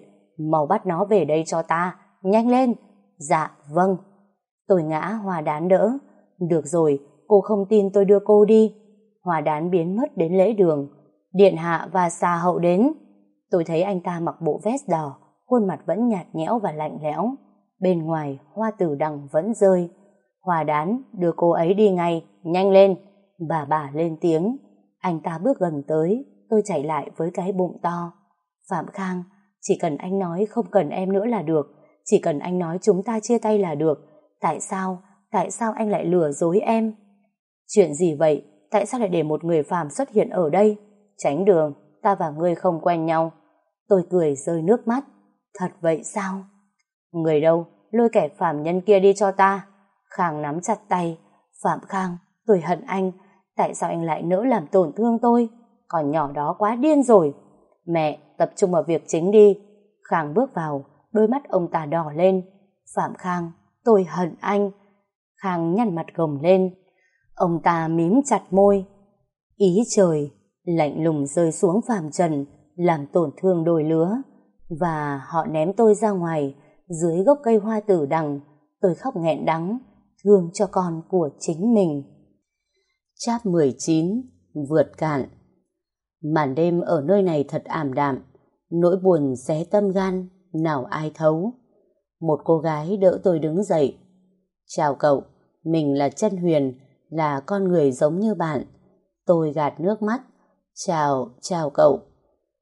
mau bắt nó về đây cho ta, nhanh lên. Dạ, vâng. Tôi ngã hòa đán đỡ. Được rồi, cô không tin tôi đưa cô đi. Hòa đán biến mất đến lễ đường. Điện hạ và xà hậu đến. Tôi thấy anh ta mặc bộ vest đỏ, khuôn mặt vẫn nhạt nhẽo và lạnh lẽo. Bên ngoài, hoa tử đằng vẫn rơi. Hòa đán đưa cô ấy đi ngay, nhanh lên. Bà bà lên tiếng. Anh ta bước gần tới, tôi chạy lại với cái bụng to. Phạm Khang, chỉ cần anh nói không cần em nữa là được. Chỉ cần anh nói chúng ta chia tay là được. Tại sao? Tại sao anh lại lừa dối em? Chuyện gì vậy? Tại sao lại để một người phàm xuất hiện ở đây? Tránh đường, ta và ngươi không quen nhau. Tôi cười rơi nước mắt. Thật vậy sao? Người đâu? Lôi kẻ phàm nhân kia đi cho ta. Khang nắm chặt tay. Phạm Khang, tôi hận anh. Tại sao anh lại nỡ làm tổn thương tôi? Còn nhỏ đó quá điên rồi. Mẹ, tập trung vào việc chính đi. Khang bước vào, đôi mắt ông ta đỏ lên. Phạm Khang, tôi hận anh. Khang nhăn mặt gồng lên. Ông ta mím chặt môi. Ý trời, lạnh lùng rơi xuống phàm trần, làm tổn thương đôi lứa. Và họ ném tôi ra ngoài, dưới gốc cây hoa tử đằng, tôi khóc nghẹn đắng, thương cho con của chính mình. Cháp 19 Vượt cạn Màn đêm ở nơi này thật ảm đạm, nỗi buồn xé tâm gan, nào ai thấu. Một cô gái đỡ tôi đứng dậy. Chào cậu, mình là chân Huyền, là con người giống như bạn. Tôi gạt nước mắt. Chào, chào cậu.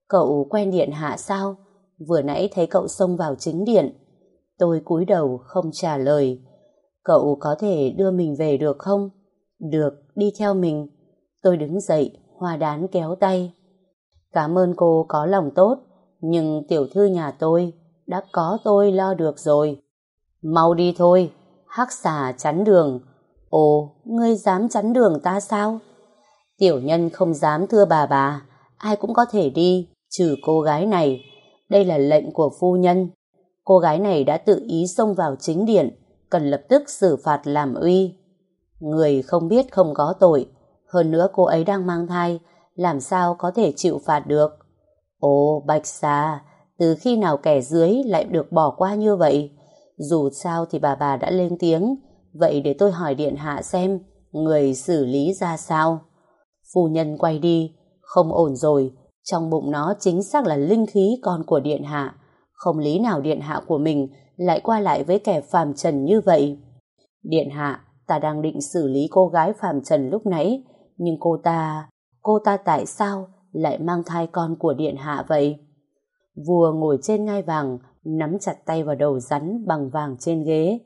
Cậu quen điện hạ sao? Vừa nãy thấy cậu xông vào chính điện. Tôi cúi đầu không trả lời. Cậu có thể đưa mình về được không? Được, đi theo mình. Tôi đứng dậy, hoa đán kéo tay. Cảm ơn cô có lòng tốt, nhưng tiểu thư nhà tôi đã có tôi lo được rồi. Mau đi thôi, hắc xà chắn đường. Ồ, ngươi dám chắn đường ta sao? Tiểu nhân không dám thưa bà bà, ai cũng có thể đi, trừ cô gái này. Đây là lệnh của phu nhân. Cô gái này đã tự ý xông vào chính điện, cần lập tức xử phạt làm uy. Người không biết không có tội, hơn nữa cô ấy đang mang thai, làm sao có thể chịu phạt được. Ồ, Bạch Sa, từ khi nào kẻ dưới lại được bỏ qua như vậy? Dù sao thì bà bà đã lên tiếng, vậy để tôi hỏi Điện Hạ xem, người xử lý ra sao? Phu nhân quay đi, không ổn rồi, trong bụng nó chính xác là linh khí con của Điện Hạ. Không lý nào Điện Hạ của mình lại qua lại với kẻ phàm trần như vậy. Điện Hạ, ta đang định xử lý cô gái phàm trần lúc nãy, nhưng cô ta, cô ta tại sao lại mang thai con của Điện Hạ vậy? Vua ngồi trên ngai vàng, nắm chặt tay vào đầu rắn bằng vàng trên ghế.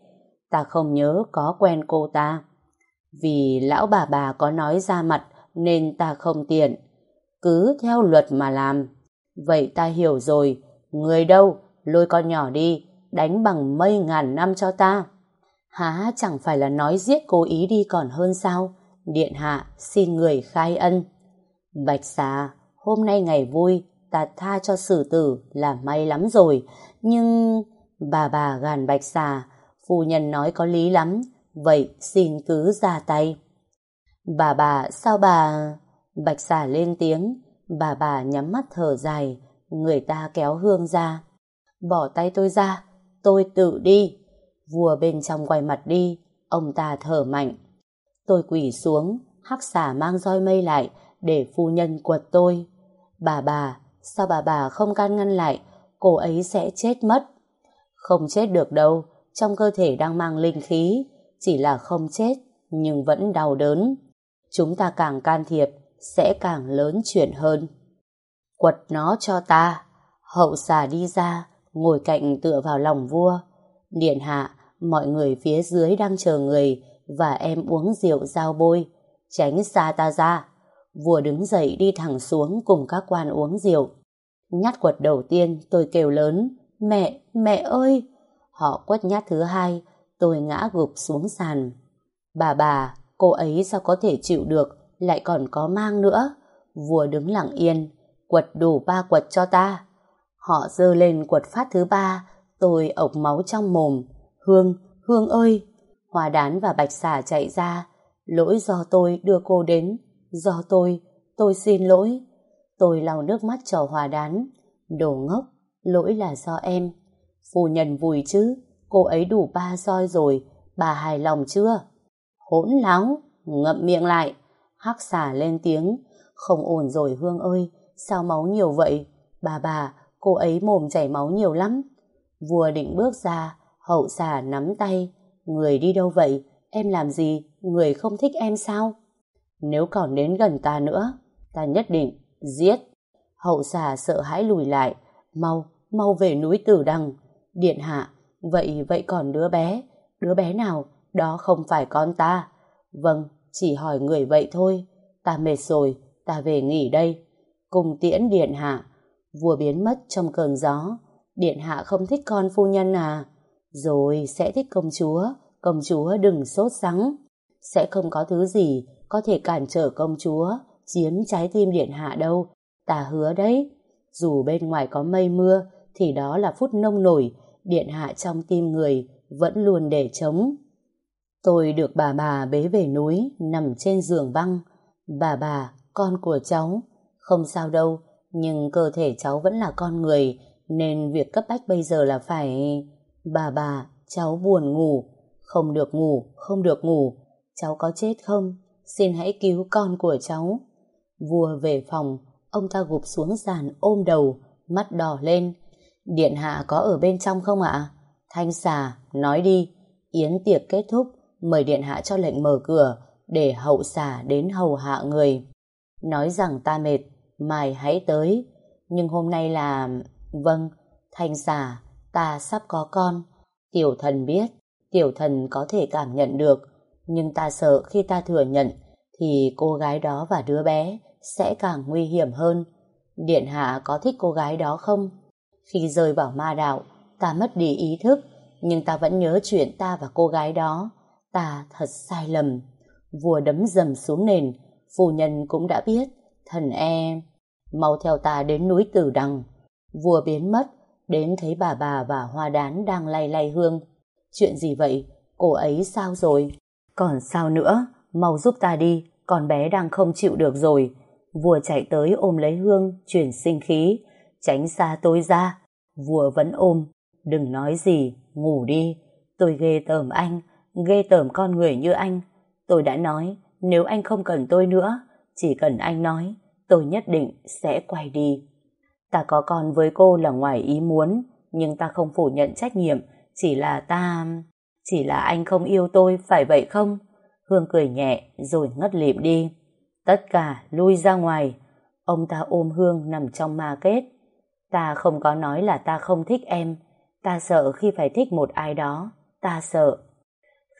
Ta không nhớ có quen cô ta. Vì lão bà bà có nói ra mặt nên ta không tiện. Cứ theo luật mà làm. Vậy ta hiểu rồi. Người đâu? Lôi con nhỏ đi. Đánh bằng mây ngàn năm cho ta. Há chẳng phải là nói giết cố ý đi còn hơn sao? Điện hạ xin người khai ân. Bạch xà, hôm nay ngày vui, ta tha cho sử tử là may lắm rồi. Nhưng... Bà bà gàn bạch xà, phu nhân nói có lý lắm, vậy xin cứ ra tay. Bà bà, sao bà... Bạch xà lên tiếng, bà bà nhắm mắt thở dài, người ta kéo hương ra. Bỏ tay tôi ra, tôi tự đi. Vua bên trong quay mặt đi, ông ta thở mạnh. Tôi quỳ xuống, hắc xà mang roi mây lại để phu nhân quật tôi. Bà bà, sao bà bà không can ngăn lại, cô ấy sẽ chết mất. Không chết được đâu, trong cơ thể đang mang linh khí, chỉ là không chết, nhưng vẫn đau đớn. Chúng ta càng can thiệp, sẽ càng lớn chuyện hơn. Quật nó cho ta, hậu xà đi ra, ngồi cạnh tựa vào lòng vua. Điện hạ, mọi người phía dưới đang chờ người, và em uống rượu giao bôi, tránh xa ta ra. Vua đứng dậy đi thẳng xuống cùng các quan uống rượu. Nhát quật đầu tiên tôi kêu lớn, mẹ, mẹ ơi! Họ quất nhát thứ hai, tôi ngã gục xuống sàn. Bà bà, cô ấy sao có thể chịu được, lại còn có mang nữa. Vua đứng lặng yên, quật đủ ba quật cho ta. Họ dơ lên quật phát thứ ba, tôi ộc máu trong mồm. Hương, Hương ơi! Hoa đán và bạch xà chạy ra. Lỗi do tôi đưa cô đến. Do tôi, tôi xin lỗi. Tôi lau nước mắt cho hoa đán. Đồ ngốc, lỗi là do em. Phu nhân vui chứ, cô ấy đủ ba roi rồi, bà hài lòng chưa? Hỗn láo, ngậm miệng lại. Hắc xà lên tiếng, không ổn rồi Hương ơi, sao máu nhiều vậy? Bà bà, cô ấy mồm chảy máu nhiều lắm. Vua định bước ra, hậu xà nắm tay, Người đi đâu vậy? Em làm gì? Người không thích em sao? Nếu còn đến gần ta nữa, ta nhất định giết. Hậu xà sợ hãi lùi lại. Mau, mau về núi Tử Đằng. Điện hạ, vậy vậy còn đứa bé? Đứa bé nào? Đó không phải con ta. Vâng, chỉ hỏi người vậy thôi. Ta mệt rồi, ta về nghỉ đây. Cùng tiễn điện hạ. Vua biến mất trong cơn gió. Điện hạ không thích con phu nhân à? Rồi sẽ thích công chúa, công chúa đừng sốt sắng. Sẽ không có thứ gì có thể cản trở công chúa chiếm trái tim điện hạ đâu. Ta hứa đấy. Dù bên ngoài có mây mưa thì đó là phút nông nổi điện hạ trong tim người vẫn luôn để trống. Tôi được bà bà bế về núi nằm trên giường băng. Bà bà, con của cháu, Không sao đâu, nhưng cơ thể cháu vẫn là con người, nên việc cấp bách bây giờ là phải... Bà bà, cháu buồn ngủ. Không được ngủ, không được ngủ. Cháu có chết không? Xin hãy cứu con của cháu. Vua về phòng, ông ta gục xuống sàn ôm đầu, mắt đỏ lên. Điện hạ có ở bên trong không ạ? Thanh xà, nói đi. Yến tiệc kết thúc, mời điện hạ cho lệnh mở cửa, để hậu xà đến hầu hạ người. Nói rằng ta mệt, mai hãy tới. Nhưng hôm nay là... Vâng, thanh xà, ta sắp có con. Tiểu thần biết, tiểu thần có thể cảm nhận được, nhưng ta sợ khi ta thừa nhận thì cô gái đó và đứa bé sẽ càng nguy hiểm hơn. Điện hạ có thích cô gái đó không? Khi rơi vào ma đạo, ta mất đi ý thức, nhưng ta vẫn nhớ chuyện ta và cô gái đó. Ta thật sai lầm. Vua đấm dầm xuống nền, phu nhân cũng đã biết, thần e. Mau theo ta đến núi Tử Đằng. Vua biến mất, đến thấy bà bà và hoa đán đang lay lay hương. Chuyện gì vậy? Cô ấy sao rồi? Còn sao nữa? Mau giúp ta đi, con bé đang không chịu được rồi. Vua chạy tới ôm lấy hương, chuyển sinh khí. Tránh xa tôi ra. Vua vẫn ôm. Đừng nói gì, ngủ đi. Tôi ghê tởm anh, ghê tởm con người như anh. Tôi đã nói, nếu anh không cần tôi nữa, chỉ cần anh nói, tôi nhất định sẽ quay đi. Ta có con với cô là ngoài ý muốn, nhưng ta không phủ nhận trách nhiệm, chỉ là ta... Chỉ là anh không yêu tôi, phải vậy không? Hương cười nhẹ rồi ngất lịm đi. Tất cả lui ra ngoài. Ông ta ôm Hương nằm trong ma kết. Ta không có nói là ta không thích em. Ta sợ khi phải thích một ai đó. Ta sợ.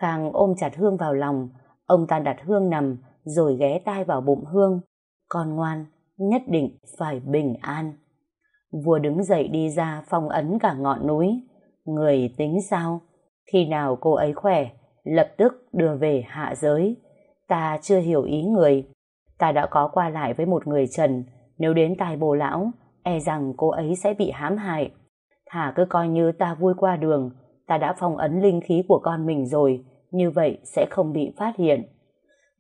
Khang ôm chặt Hương vào lòng. Ông ta đặt Hương nằm rồi ghé tai vào bụng Hương. Con ngoan, nhất định phải bình an. Vua đứng dậy đi ra phong ấn cả ngọn núi. Người tính sao? Khi nào cô ấy khỏe, lập tức đưa về hạ giới. Ta chưa hiểu ý người. Ta đã có qua lại với một người trần, nếu đến tai bồ lão, e rằng cô ấy sẽ bị hãm hại. Thả cứ coi như ta vui qua đường, ta đã phong ấn linh khí của con mình rồi, như vậy sẽ không bị phát hiện.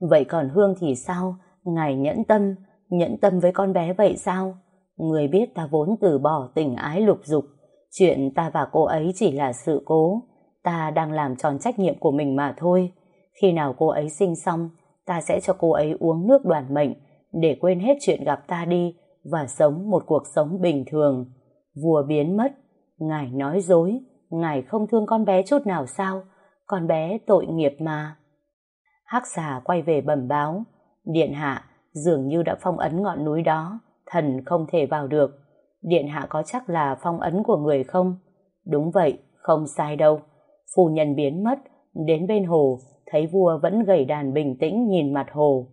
Vậy còn Hương thì sao? Ngài nhẫn tâm, nhẫn tâm với con bé vậy sao? Người biết ta vốn từ bỏ tình ái lục dục, chuyện ta và cô ấy chỉ là sự cố, ta đang làm tròn trách nhiệm của mình mà thôi. Khi nào cô ấy sinh xong, ta sẽ cho cô ấy uống nước đoàn mệnh để quên hết chuyện gặp ta đi và sống một cuộc sống bình thường. Vua biến mất, ngài nói dối, ngài không thương con bé chút nào sao? Con bé tội nghiệp mà. Hắc xà quay về bẩm báo, điện hạ dường như đã phong ấn ngọn núi đó, thần không thể vào được. Điện hạ có chắc là phong ấn của người không? Đúng vậy, không sai đâu. Phu nhân biến mất, đến bên hồ, thấy vua vẫn gầy đàn bình tĩnh nhìn mặt hồ.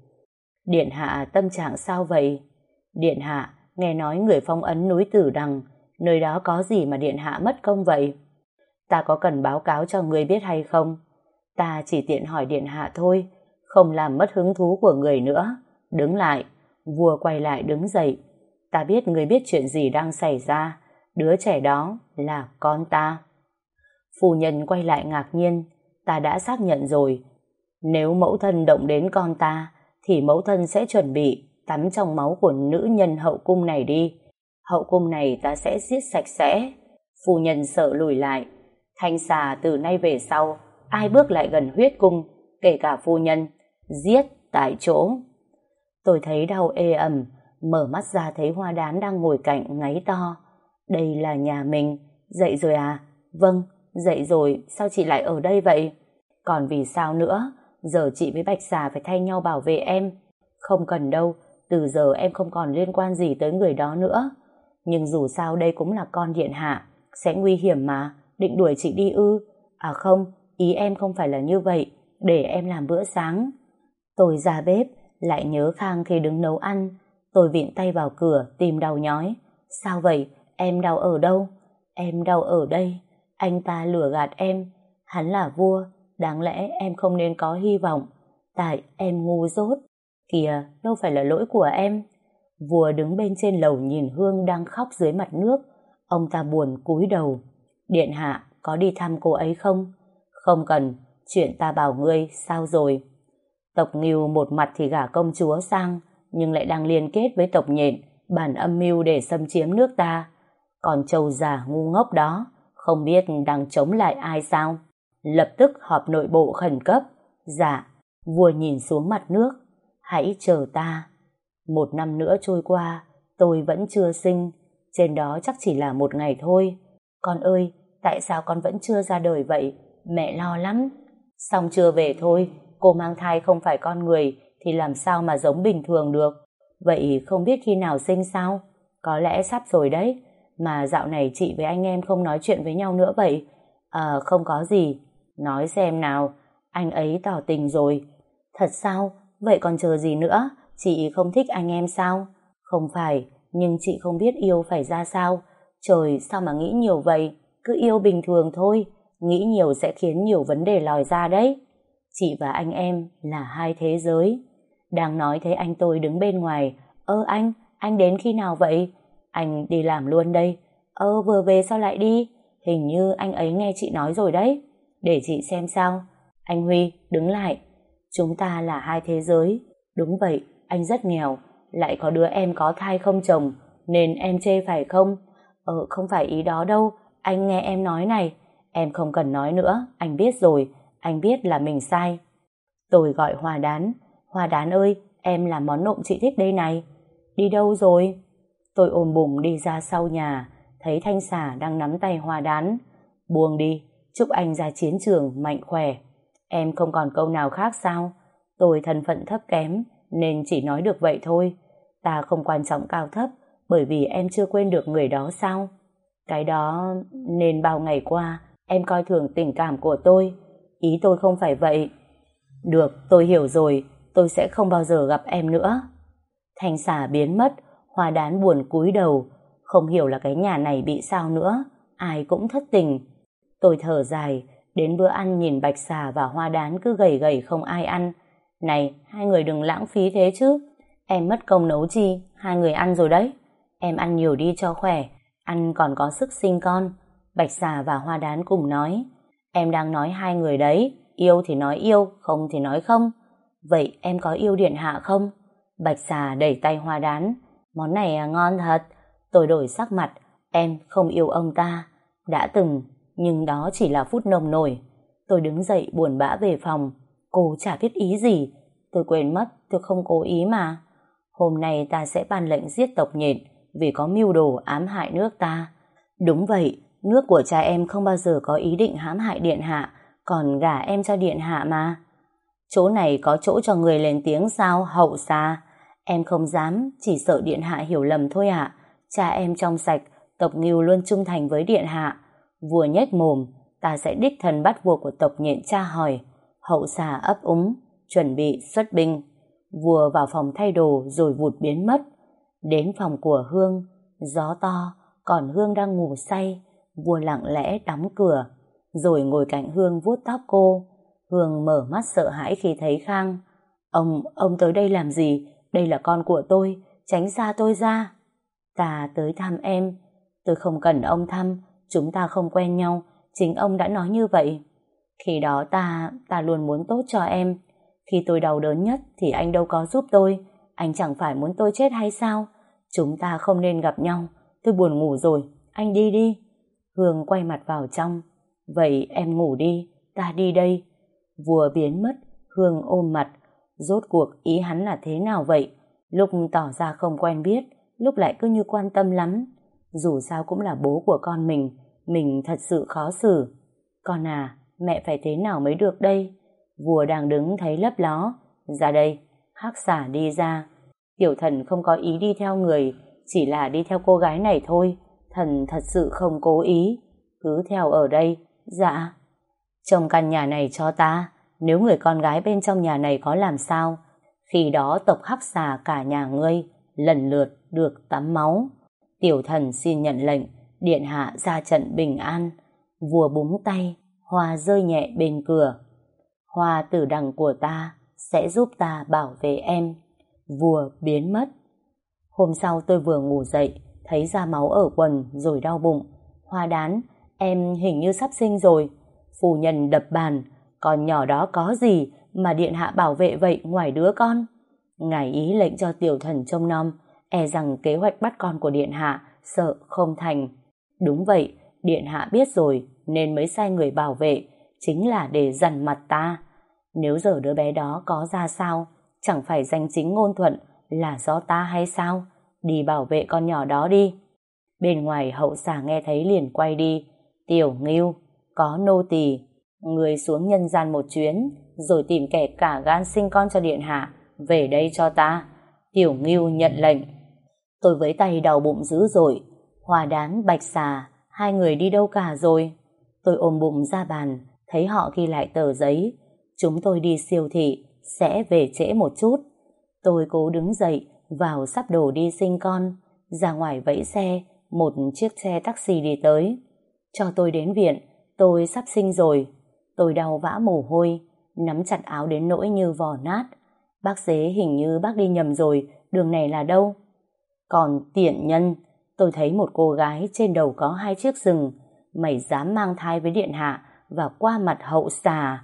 Điện hạ tâm trạng sao vậy? Điện hạ, nghe nói người phong ấn núi Tử Đằng, nơi đó có gì mà điện hạ mất công vậy? Ta có cần báo cáo cho người biết hay không? Ta chỉ tiện hỏi điện hạ thôi, không làm mất hứng thú của người nữa. Đứng lại, vua quay lại đứng dậy. Ta biết người biết chuyện gì đang xảy ra, đứa trẻ đó là con ta. Phu nhân quay lại ngạc nhiên, ta đã xác nhận rồi. Nếu mẫu thân động đến con ta, thì mẫu thân sẽ chuẩn bị tắm trong máu của nữ nhân hậu cung này đi. Hậu cung này ta sẽ giết sạch sẽ. Phu nhân sợ lùi lại. Thanh xà từ nay về sau, ai bước lại gần huyết cung, kể cả phu nhân, giết tại chỗ. Tôi thấy đau ê ẩm, mở mắt ra thấy hoa đán đang ngồi cạnh ngáy to. Đây là nhà mình, dậy rồi à? Vâng, dậy rồi, sao chị lại ở đây vậy? Còn vì sao nữa? Giờ chị với Bạch Xà phải thay nhau bảo vệ em. Không cần đâu, từ giờ em không còn liên quan gì tới người đó nữa. Nhưng dù sao đây cũng là con điện hạ, sẽ nguy hiểm mà, định đuổi chị đi ư. À không, ý em không phải là như vậy, để em làm bữa sáng. Tôi ra bếp, lại nhớ Khang khi đứng nấu ăn. Tôi viện tay vào cửa, tìm đau nhói. Sao vậy? Em đau ở đâu? Em đau ở đây. Anh ta lừa gạt em. Hắn là vua, đáng lẽ em không nên có hy vọng. Tại em ngu dốt. Kìa, đâu phải là lỗi của em. Vua đứng bên trên lầu nhìn Hương đang khóc dưới mặt nước. Ông ta buồn cúi đầu. Điện hạ, có đi thăm cô ấy không? Không cần, chuyện ta bảo ngươi, sao rồi? Tộc Ngưu một mặt thì gả công chúa sang, nhưng lại đang liên kết với tộc nhện, bản âm mưu để xâm chiếm nước ta. Còn châu già ngu ngốc đó, không biết đang chống lại ai sao? Lập tức họp nội bộ khẩn cấp. Dạ, vua nhìn xuống mặt nước. Hãy chờ ta. Một năm nữa trôi qua, tôi vẫn chưa sinh. Trên đó chắc chỉ là một ngày thôi. Con ơi, tại sao con vẫn chưa ra đời vậy? Mẹ lo lắm. Xong chưa về thôi, cô mang thai không phải con người thì làm sao mà giống bình thường được. Vậy không biết khi nào sinh sao? Có lẽ sắp rồi đấy. Mà dạo này chị với anh em không nói chuyện với nhau nữa vậy. À không có gì. Nói xem nào, anh ấy tỏ tình rồi. Thật sao? Vậy còn chờ gì nữa? Chị không thích anh em sao? Không phải, nhưng chị không biết yêu phải ra sao. Trời, sao mà nghĩ nhiều vậy? Cứ yêu bình thường thôi. Nghĩ nhiều sẽ khiến nhiều vấn đề lòi ra đấy. Chị và anh em là hai thế giới. Đang nói thấy anh tôi đứng bên ngoài. Ơ anh, anh đến khi nào vậy? Anh đi làm luôn đây. Ơ vừa về sao lại đi? Hình như anh ấy nghe chị nói rồi đấy. Để chị xem sao. Anh Huy, đứng lại. Chúng ta là hai thế giới. Đúng vậy, anh rất nghèo. Lại có đứa em có thai không chồng. Nên em chê phải không? Ờ, không phải ý đó đâu. Anh nghe em nói này. Em không cần nói nữa. Anh biết rồi. Anh biết là mình sai. Tôi gọi Hòa Đán. Hòa Đán ơi, em làm món nộm chị thích đây này. Đi đâu rồi? Tôi ôm bụng đi ra sau nhà, thấy Thanh Xà đang nắm tay Hòa Đán. Buông đi, chúc anh ra chiến trường mạnh khỏe. Em không còn câu nào khác sao? Tôi thân phận thấp kém, nên chỉ nói được vậy thôi. Ta không quan trọng cao thấp, bởi vì em chưa quên được người đó sao? Cái đó nên bao ngày qua em coi thường tình cảm của tôi. Ý tôi không phải vậy. Được, tôi hiểu rồi, tôi sẽ không bao giờ gặp em nữa. Thanh xà biến mất, hoa đán buồn cúi đầu, không hiểu là cái nhà này bị sao nữa, ai cũng thất tình. Tôi thở dài, đến bữa ăn nhìn bạch xà và hoa đán cứ gầy gầy không ai ăn. Này, hai người đừng lãng phí thế chứ. Em mất công nấu chi, hai người ăn rồi đấy. Em ăn nhiều đi cho khỏe, ăn còn có sức sinh con. Bạch xà và hoa đán cùng nói. Em đang nói hai người đấy, yêu thì nói yêu, không thì nói không. Vậy em có yêu điện hạ không? Bạch xà đẩy tay hoa đán. Món này à, ngon thật. Tôi đổi sắc mặt. Em không yêu ông ta. Đã từng, nhưng đó chỉ là phút nồng nổi. Tôi đứng dậy buồn bã về phòng. Cô chả biết ý gì. Tôi quên mất, tôi không cố ý mà. Hôm nay ta sẽ ban lệnh giết tộc nhện vì có mưu đồ ám hại nước ta. Đúng vậy, nước của cha em không bao giờ có ý định hãm hại điện hạ, còn gả em cho điện hạ mà. Chỗ này có chỗ cho người lên tiếng sao hậu xa. Em không dám, chỉ sợ điện hạ hiểu lầm thôi ạ. Cha em trong sạch, tộc nghiêu luôn trung thành với điện hạ. Vua nhếch mồm, ta sẽ đích thần bắt vua của tộc nhện cha hỏi. Hậu xà ấp úng, chuẩn bị xuất binh. Vua vào phòng thay đồ rồi vụt biến mất. Đến phòng của Hương, gió to, còn Hương đang ngủ say. Vua lặng lẽ đóng cửa, rồi ngồi cạnh Hương vuốt tóc cô. Hương mở mắt sợ hãi khi thấy Khang. Ông, ông tới đây làm gì? Đây là con của tôi, tránh xa tôi ra. Ta tới thăm em. Tôi không cần ông thăm, chúng ta không quen nhau, chính ông đã nói như vậy. Khi đó ta, ta luôn muốn tốt cho em. Khi tôi đau đớn nhất thì anh đâu có giúp tôi. Anh chẳng phải muốn tôi chết hay sao? Chúng ta không nên gặp nhau. Tôi buồn ngủ rồi, anh đi đi. Hương quay mặt vào trong. Vậy em ngủ đi, ta đi đây. Vua biến mất, Hương ôm mặt. Rốt cuộc ý hắn là thế nào vậy? Lúc tỏ ra không quen biết, lúc lại cứ như quan tâm lắm. Dù sao cũng là bố của con mình, mình thật sự khó xử. Con à, mẹ phải thế nào mới được đây? Vua đang đứng thấy lấp ló. Ra đây, hắc xả đi ra. Tiểu thần không có ý đi theo người, chỉ là đi theo cô gái này thôi. Thần thật sự không cố ý. Cứ theo ở đây. Dạ. trong căn nhà này cho ta, nếu người con gái bên trong nhà này có làm sao, khi đó tộc hắc xà cả nhà ngươi lần lượt được tắm máu. Tiểu thần xin nhận lệnh, điện hạ ra trận bình an. Vua búng tay, hoa rơi nhẹ bên cửa. Hoa tử đằng của ta sẽ giúp ta bảo vệ em. Vua biến mất. Hôm sau tôi vừa ngủ dậy, thấy ra máu ở quần rồi đau bụng. Hoa đán, em hình như sắp sinh rồi. Phu nhân đập bàn, con nhỏ đó có gì mà điện hạ bảo vệ vậy ngoài đứa con? Ngài ý lệnh cho tiểu thần trông nom, e rằng kế hoạch bắt con của Điện Hạ sợ không thành. Đúng vậy, Điện Hạ biết rồi nên mới sai người bảo vệ, chính là để dằn mặt ta. Nếu giờ đứa bé đó có ra sao, chẳng phải danh chính ngôn thuận là do ta hay sao? Đi bảo vệ con nhỏ đó đi. Bên ngoài hậu xà nghe thấy liền quay đi. Tiểu Ngưu, có nô tỳ Người xuống nhân gian một chuyến, rồi tìm kẻ cả gan sinh con cho điện hạ. Về đây cho ta. Tiểu Ngưu nhận lệnh. Tôi với tay đầu bụng dữ rồi. Hòa đán, bạch xà, hai người đi đâu cả rồi? Tôi ôm bụng ra bàn, thấy họ ghi lại tờ giấy. Chúng tôi đi siêu thị, sẽ về trễ một chút. Tôi cố đứng dậy, vào sắp đổ đi sinh con. Ra ngoài vẫy xe, một chiếc xe taxi đi tới. Cho tôi đến viện, tôi sắp sinh rồi. Tôi đau vã mồ hôi, nắm chặt áo đến nỗi như vò nát. Bác xế hình như bác đi nhầm rồi, đường này là đâu? Còn tiện nhân, tôi thấy một cô gái trên đầu có hai chiếc rừng. Mày dám mang thai với điện hạ và qua mặt hậu xà.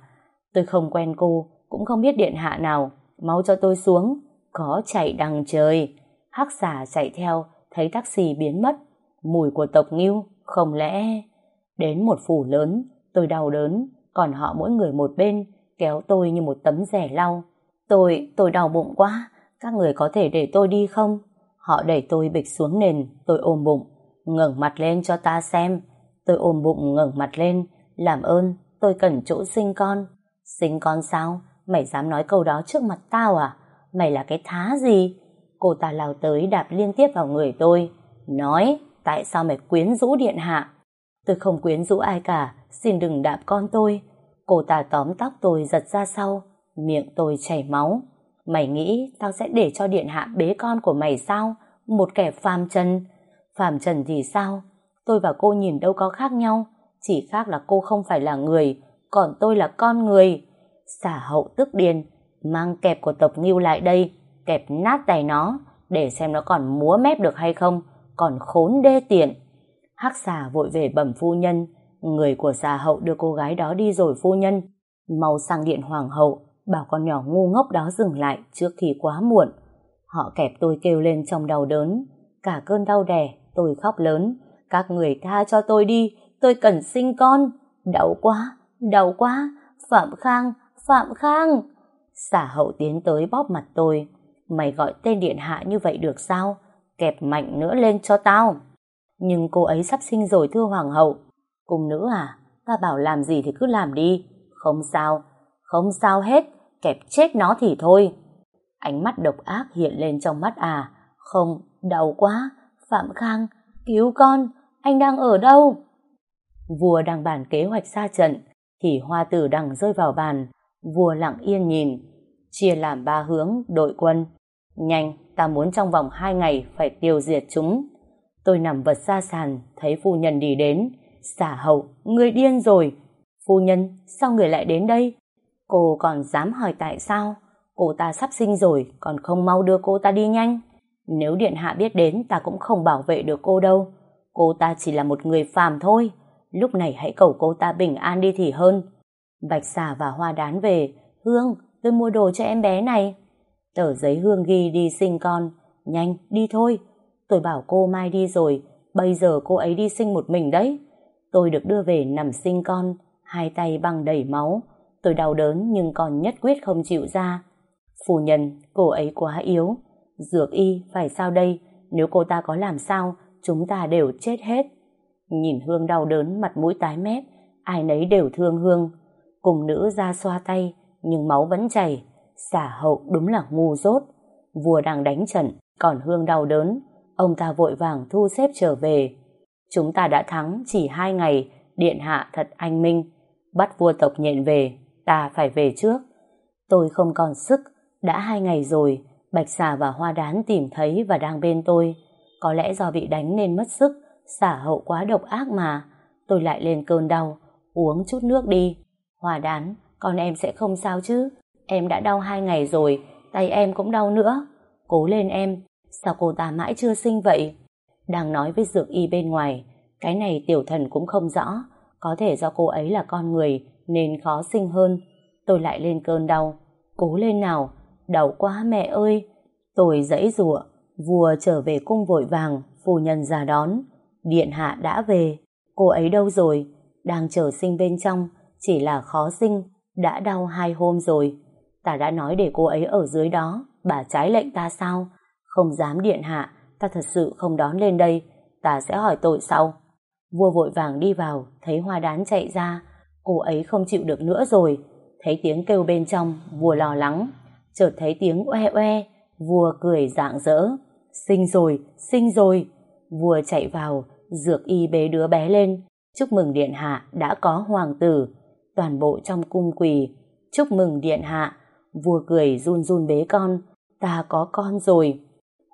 Tôi không quen cô, cũng không biết điện hạ nào. Mau cho tôi xuống, có chạy đằng trời. Hắc xà chạy theo, thấy taxi biến mất. Mùi của tộc nghiêu, không lẽ... Đến một phủ lớn, tôi đau đớn, còn họ mỗi người một bên, kéo tôi như một tấm rẻ lau. Tôi, tôi đau bụng quá, các người có thể để tôi đi không? Họ đẩy tôi bịch xuống nền, tôi ôm bụng, ngẩng mặt lên cho ta xem. Tôi ôm bụng ngẩng mặt lên, làm ơn, tôi cần chỗ sinh con. Sinh con sao? Mày dám nói câu đó trước mặt tao à? Mày là cái thá gì? Cô ta lao tới đạp liên tiếp vào người tôi. Nói, tại sao mày quyến rũ điện hạ? Tôi không quyến rũ ai cả, xin đừng đạp con tôi. Cô ta tóm tóc tôi giật ra sau, miệng tôi chảy máu. Mày nghĩ tao sẽ để cho điện hạ bế con của mày sao? Một kẻ phàm trần. Phàm trần thì sao? Tôi và cô nhìn đâu có khác nhau. Chỉ khác là cô không phải là người, còn tôi là con người. Xả hậu tức điên, mang kẹp của tộc nghiêu lại đây, kẹp nát tay nó, để xem nó còn múa mép được hay không, còn khốn đê tiện. Hắc xà vội về bẩm phu nhân, người của xà hậu đưa cô gái đó đi rồi phu nhân. Mau sang điện hoàng hậu, bảo con nhỏ ngu ngốc đó dừng lại trước khi quá muộn. Họ kẹp tôi kêu lên trong đau đớn, cả cơn đau đẻ, tôi khóc lớn. Các người tha cho tôi đi, tôi cần sinh con. Đau quá, đau quá, Phạm Khang, Phạm Khang. Xả hậu tiến tới bóp mặt tôi. Mày gọi tên điện hạ như vậy được sao? Kẹp mạnh nữa lên cho tao. Nhưng cô ấy sắp sinh rồi thưa hoàng hậu. Cùng nữ à, ta bảo làm gì thì cứ làm đi. Không sao, không sao hết, kẹp chết nó thì thôi. Ánh mắt độc ác hiện lên trong mắt à. Không, đau quá. Phạm Khang, cứu con, anh đang ở đâu? Vua đang bàn kế hoạch xa trận, thì hoa tử đằng rơi vào bàn. Vua lặng yên nhìn, chia làm ba hướng đội quân. Nhanh, ta muốn trong vòng hai ngày phải tiêu diệt chúng. Tôi nằm vật ra sàn, thấy phu nhân đi đến. Xả hậu, người điên rồi. Phu nhân, sao người lại đến đây? Cô còn dám hỏi tại sao? Cô ta sắp sinh rồi, còn không mau đưa cô ta đi nhanh. Nếu điện hạ biết đến, ta cũng không bảo vệ được cô đâu. Cô ta chỉ là một người phàm thôi. Lúc này hãy cầu cô ta bình an đi thì hơn. Bạch xà và hoa đán về. Hương, tôi mua đồ cho em bé này. Tờ giấy Hương ghi đi sinh con. Nhanh, đi thôi. Tôi bảo cô mai đi rồi, bây giờ cô ấy đi sinh một mình đấy. Tôi được đưa về nằm sinh con, hai tay băng đầy máu. Tôi đau đớn nhưng còn nhất quyết không chịu ra. Phu nhân, cô ấy quá yếu. Dược y, phải sao đây? Nếu cô ta có làm sao, chúng ta đều chết hết. Nhìn Hương đau đớn, mặt mũi tái mét, ai nấy đều thương Hương. Cùng nữ ra xoa tay, nhưng máu vẫn chảy. Xả hậu đúng là ngu dốt. Vua đang đánh trận, còn Hương đau đớn. Ông ta vội vàng thu xếp trở về. Chúng ta đã thắng chỉ hai ngày, điện hạ thật anh minh. Bắt vua tộc nhện về, ta phải về trước. Tôi không còn sức, đã hai ngày rồi, Bạch xà và Hoa Đán tìm thấy và đang bên tôi. Có lẽ do bị đánh nên mất sức, xả hậu quá độc ác mà. Tôi lại lên cơn đau, uống chút nước đi hòa Đán, con em sẽ không sao chứ? Em đã đau hai ngày rồi, tay em cũng đau nữa. Cố lên em, sao cô ta mãi chưa sinh vậy? Đang nói với dược y bên ngoài, cái này tiểu thần cũng không rõ, có thể do cô ấy là con người nên khó sinh hơn. Tôi lại lên cơn đau, cố lên nào, đau quá mẹ ơi. Tôi dãy rủa vua trở về cung vội vàng, phu nhân ra đón. Điện hạ đã về, cô ấy đâu rồi? Đang chờ sinh bên trong, chỉ là khó sinh, đã đau hai hôm rồi. Ta đã nói để cô ấy ở dưới đó, bà trái lệnh ta sao? Không dám điện hạ, ta thật sự không đón lên đây, ta sẽ hỏi tội sau. Vua vội vàng đi vào, thấy hoa đán chạy ra, cô ấy không chịu được nữa rồi. Thấy tiếng kêu bên trong, vua lo lắng, chợt thấy tiếng oe oe, vua cười rạng rỡ. Sinh rồi, sinh rồi. Vua chạy vào, dược y bế đứa bé lên, chúc mừng điện hạ đã có hoàng tử. Toàn bộ trong cung quỳ, chúc mừng điện hạ. Vua cười run run bế con, ta có con rồi.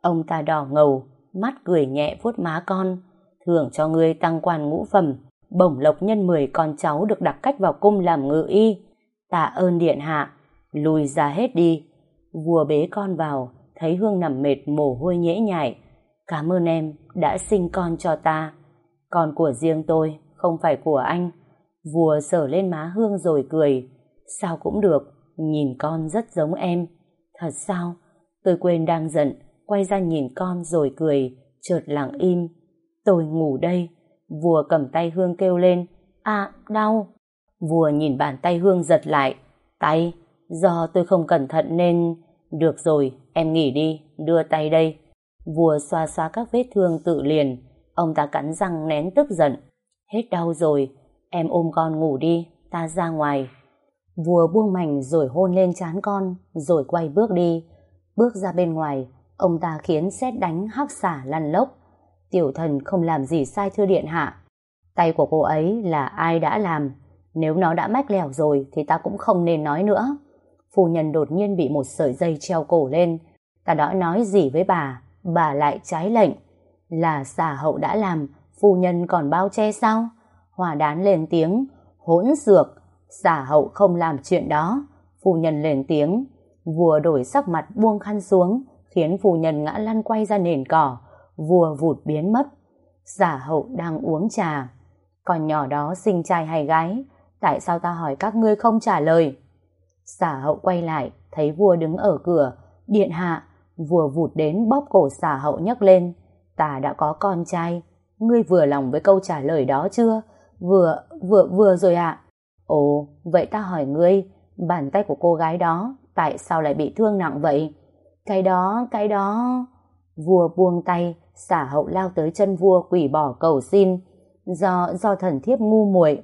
Ông ta đỏ ngầu, mắt cười nhẹ vuốt má con, thưởng cho ngươi tăng quan ngũ phẩm, bổng lộc nhân 10 con cháu được đặt cách vào cung làm ngự y. Tạ ơn điện hạ, lùi ra hết đi. Vua bế con vào, thấy Hương nằm mệt mồ hôi nhễ nhại. Cảm ơn em đã sinh con cho ta. Con của riêng tôi, không phải của anh. Vua sở lên má Hương rồi cười. Sao cũng được, nhìn con rất giống em. Thật sao? Tôi quên đang giận, quay ra nhìn con rồi cười, chợt lặng im. Tôi ngủ đây. Vua cầm tay Hương kêu lên. À, đau. Vua nhìn bàn tay Hương giật lại. Tay, do tôi không cẩn thận nên... Được rồi, em nghỉ đi, đưa tay đây. Vua xoa xoa các vết thương tự liền. Ông ta cắn răng nén tức giận. Hết đau rồi, em ôm con ngủ đi, ta ra ngoài. Vua buông mảnh rồi hôn lên trán con, rồi quay bước đi. Bước ra bên ngoài, ông ta khiến xét đánh hắc xả lăn lốc. Tiểu thần không làm gì sai thưa điện hạ. Tay của cô ấy là ai đã làm. Nếu nó đã mách lẻo rồi thì ta cũng không nên nói nữa. Phu nhân đột nhiên bị một sợi dây treo cổ lên. Ta đã nói gì với bà, bà lại trái lệnh. Là xả hậu đã làm, phu nhân còn bao che sao? Hòa đán lên tiếng, hỗn dược, xả hậu không làm chuyện đó. Phu nhân lên tiếng, vua đổi sắc mặt buông khăn xuống, khiến phu nhân ngã lăn quay ra nền cỏ, vua vụt biến mất. Giả hậu đang uống trà. Còn nhỏ đó sinh trai hay gái, tại sao ta hỏi các ngươi không trả lời? Giả hậu quay lại, thấy vua đứng ở cửa, điện hạ, vua vụt đến bóp cổ xả hậu nhấc lên. Ta đã có con trai, ngươi vừa lòng với câu trả lời đó chưa? Vừa, vừa, vừa rồi ạ. Ồ, vậy ta hỏi ngươi, bàn tay của cô gái đó tại sao lại bị thương nặng vậy? Cái đó, cái đó... Vua buông tay, xả hậu lao tới chân vua quỷ bỏ cầu xin. Do, do thần thiếp ngu muội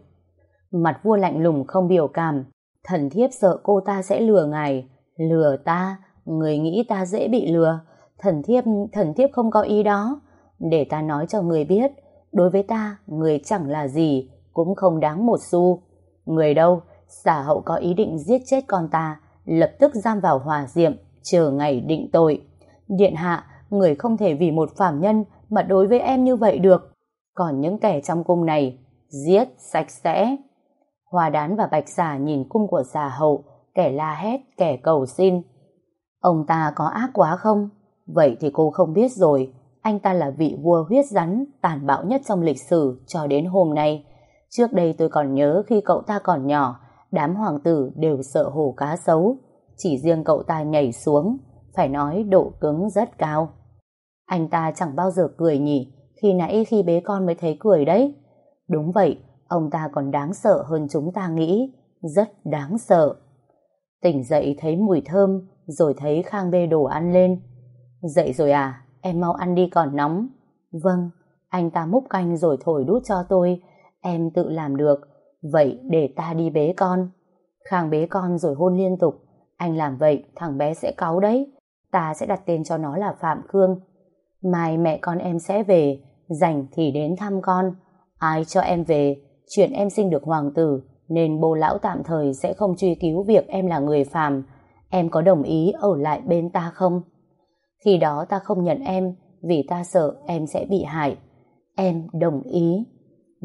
Mặt vua lạnh lùng không biểu cảm. Thần thiếp sợ cô ta sẽ lừa ngài. Lừa ta, người nghĩ ta dễ bị lừa. Thần thiếp, thần thiếp không có ý đó. Để ta nói cho người biết, đối với ta, người chẳng là gì, cũng không đáng một xu. Người đâu, xả hậu có ý định giết chết con ta, lập tức giam vào hòa diệm, chờ ngày định tội. Điện hạ, người không thể vì một phạm nhân mà đối với em như vậy được. Còn những kẻ trong cung này, giết sạch sẽ. hòa đán và bạch xà nhìn cung của giả hậu, kẻ la hét, kẻ cầu xin. Ông ta có ác quá không? Vậy thì cô không biết rồi. Anh ta là vị vua huyết rắn, tàn bạo nhất trong lịch sử cho đến hôm nay. Trước đây tôi còn nhớ khi cậu ta còn nhỏ, đám hoàng tử đều sợ hổ cá sấu. Chỉ riêng cậu ta nhảy xuống, phải nói độ cứng rất cao. Anh ta chẳng bao giờ cười nhỉ, khi nãy khi bế con mới thấy cười đấy. Đúng vậy, ông ta còn đáng sợ hơn chúng ta nghĩ, rất đáng sợ. Tỉnh dậy thấy mùi thơm, rồi thấy Khang bê đồ ăn lên. Dậy rồi à, em mau ăn đi còn nóng. Vâng, anh ta múc canh rồi thổi đút cho tôi, em tự làm được, vậy để ta đi bế con. Khang bế con rồi hôn liên tục, anh làm vậy thằng bé sẽ cáu đấy, ta sẽ đặt tên cho nó là Phạm Khương. Mai mẹ con em sẽ về, rảnh thì đến thăm con. Ai cho em về, chuyện em sinh được hoàng tử, nên bố lão tạm thời sẽ không truy cứu việc em là người phàm. Em có đồng ý ở lại bên ta không? Khi đó ta không nhận em, vì ta sợ em sẽ bị hại. Em đồng ý.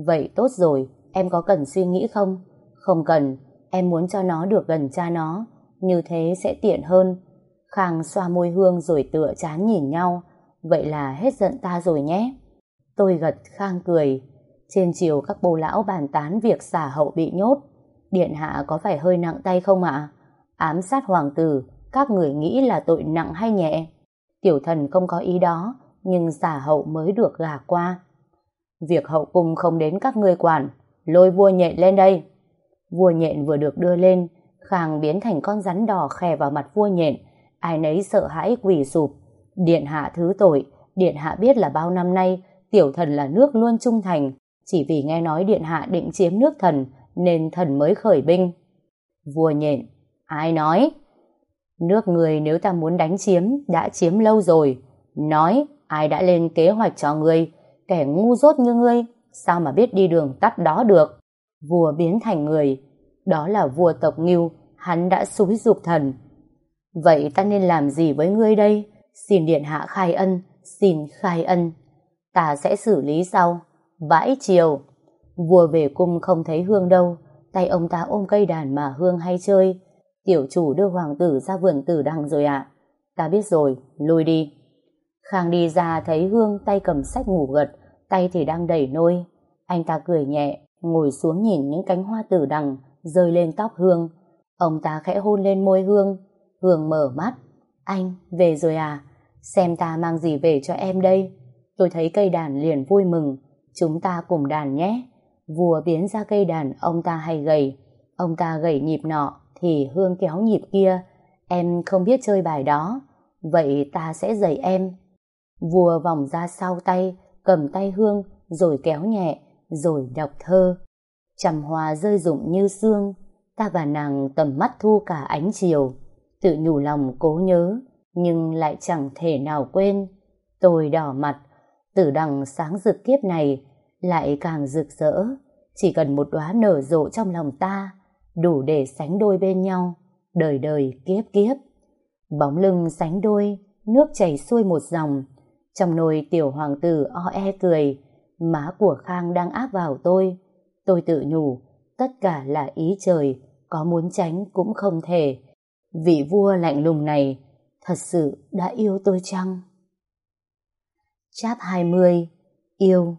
Vậy tốt rồi, em có cần suy nghĩ không? Không cần, em muốn cho nó được gần cha nó, như thế sẽ tiện hơn. Khang xoa môi hương rồi tựa chán nhìn nhau. Vậy là hết giận ta rồi nhé. Tôi gật Khang cười. Trên chiều các bố lão bàn tán việc xả hậu bị nhốt. Điện hạ có phải hơi nặng tay không ạ? Ám sát hoàng tử, các người nghĩ là tội nặng hay nhẹ. Tiểu thần không có ý đó, nhưng giả hậu mới được gả qua. Việc hậu cung không đến các ngươi quản, lôi vua nhện lên đây. Vua nhện vừa được đưa lên, khang biến thành con rắn đỏ khè vào mặt vua nhện, ai nấy sợ hãi quỳ sụp. Điện hạ thứ tội, điện hạ biết là bao năm nay tiểu thần là nước luôn trung thành, chỉ vì nghe nói điện hạ định chiếm nước thần nên thần mới khởi binh. Vua nhện, ai nói? Nước người nếu ta muốn đánh chiếm đã chiếm lâu rồi. Nói ai đã lên kế hoạch cho ngươi, kẻ ngu dốt như ngươi, sao mà biết đi đường tắt đó được? Vua biến thành người, đó là vua tộc Ngưu, hắn đã xúi dục thần. Vậy ta nên làm gì với ngươi đây? Xin điện hạ khai ân, xin khai ân. Ta sẽ xử lý sau. Vãi chiều. Vua về cung không thấy hương đâu, tay ông ta ôm cây đàn mà hương hay chơi. Tiểu chủ đưa hoàng tử ra vườn tử đằng rồi ạ. Ta biết rồi, lui đi. Khang đi ra thấy hương tay cầm sách ngủ gật, tay thì đang đẩy nôi. Anh ta cười nhẹ, ngồi xuống nhìn những cánh hoa tử đằng rơi lên tóc hương. Ông ta khẽ hôn lên môi hương. Hương mở mắt. Anh, về rồi à? Xem ta mang gì về cho em đây? Tôi thấy cây đàn liền vui mừng. Chúng ta cùng đàn nhé. Vua biến ra cây đàn ông ta hay gầy. Ông ta gầy nhịp nọ thì Hương kéo nhịp kia. Em không biết chơi bài đó. Vậy ta sẽ dạy em. Vua vòng ra sau tay, cầm tay Hương, rồi kéo nhẹ, rồi đọc thơ. Trầm hoa rơi rụng như sương, ta và nàng tầm mắt thu cả ánh chiều. Tự nhủ lòng cố nhớ, nhưng lại chẳng thể nào quên. Tôi đỏ mặt, tử đằng sáng rực kiếp này, lại càng rực rỡ. Chỉ cần một đóa nở rộ trong lòng ta, đủ để sánh đôi bên nhau, đời đời kiếp kiếp. Bóng lưng sánh đôi, nước chảy xuôi một dòng, trong nồi tiểu hoàng tử o e cười, má của Khang đang áp vào tôi. Tôi tự nhủ, tất cả là ý trời, có muốn tránh cũng không thể. Vị vua lạnh lùng này thật sự đã yêu tôi chăng? Cháp 20 Yêu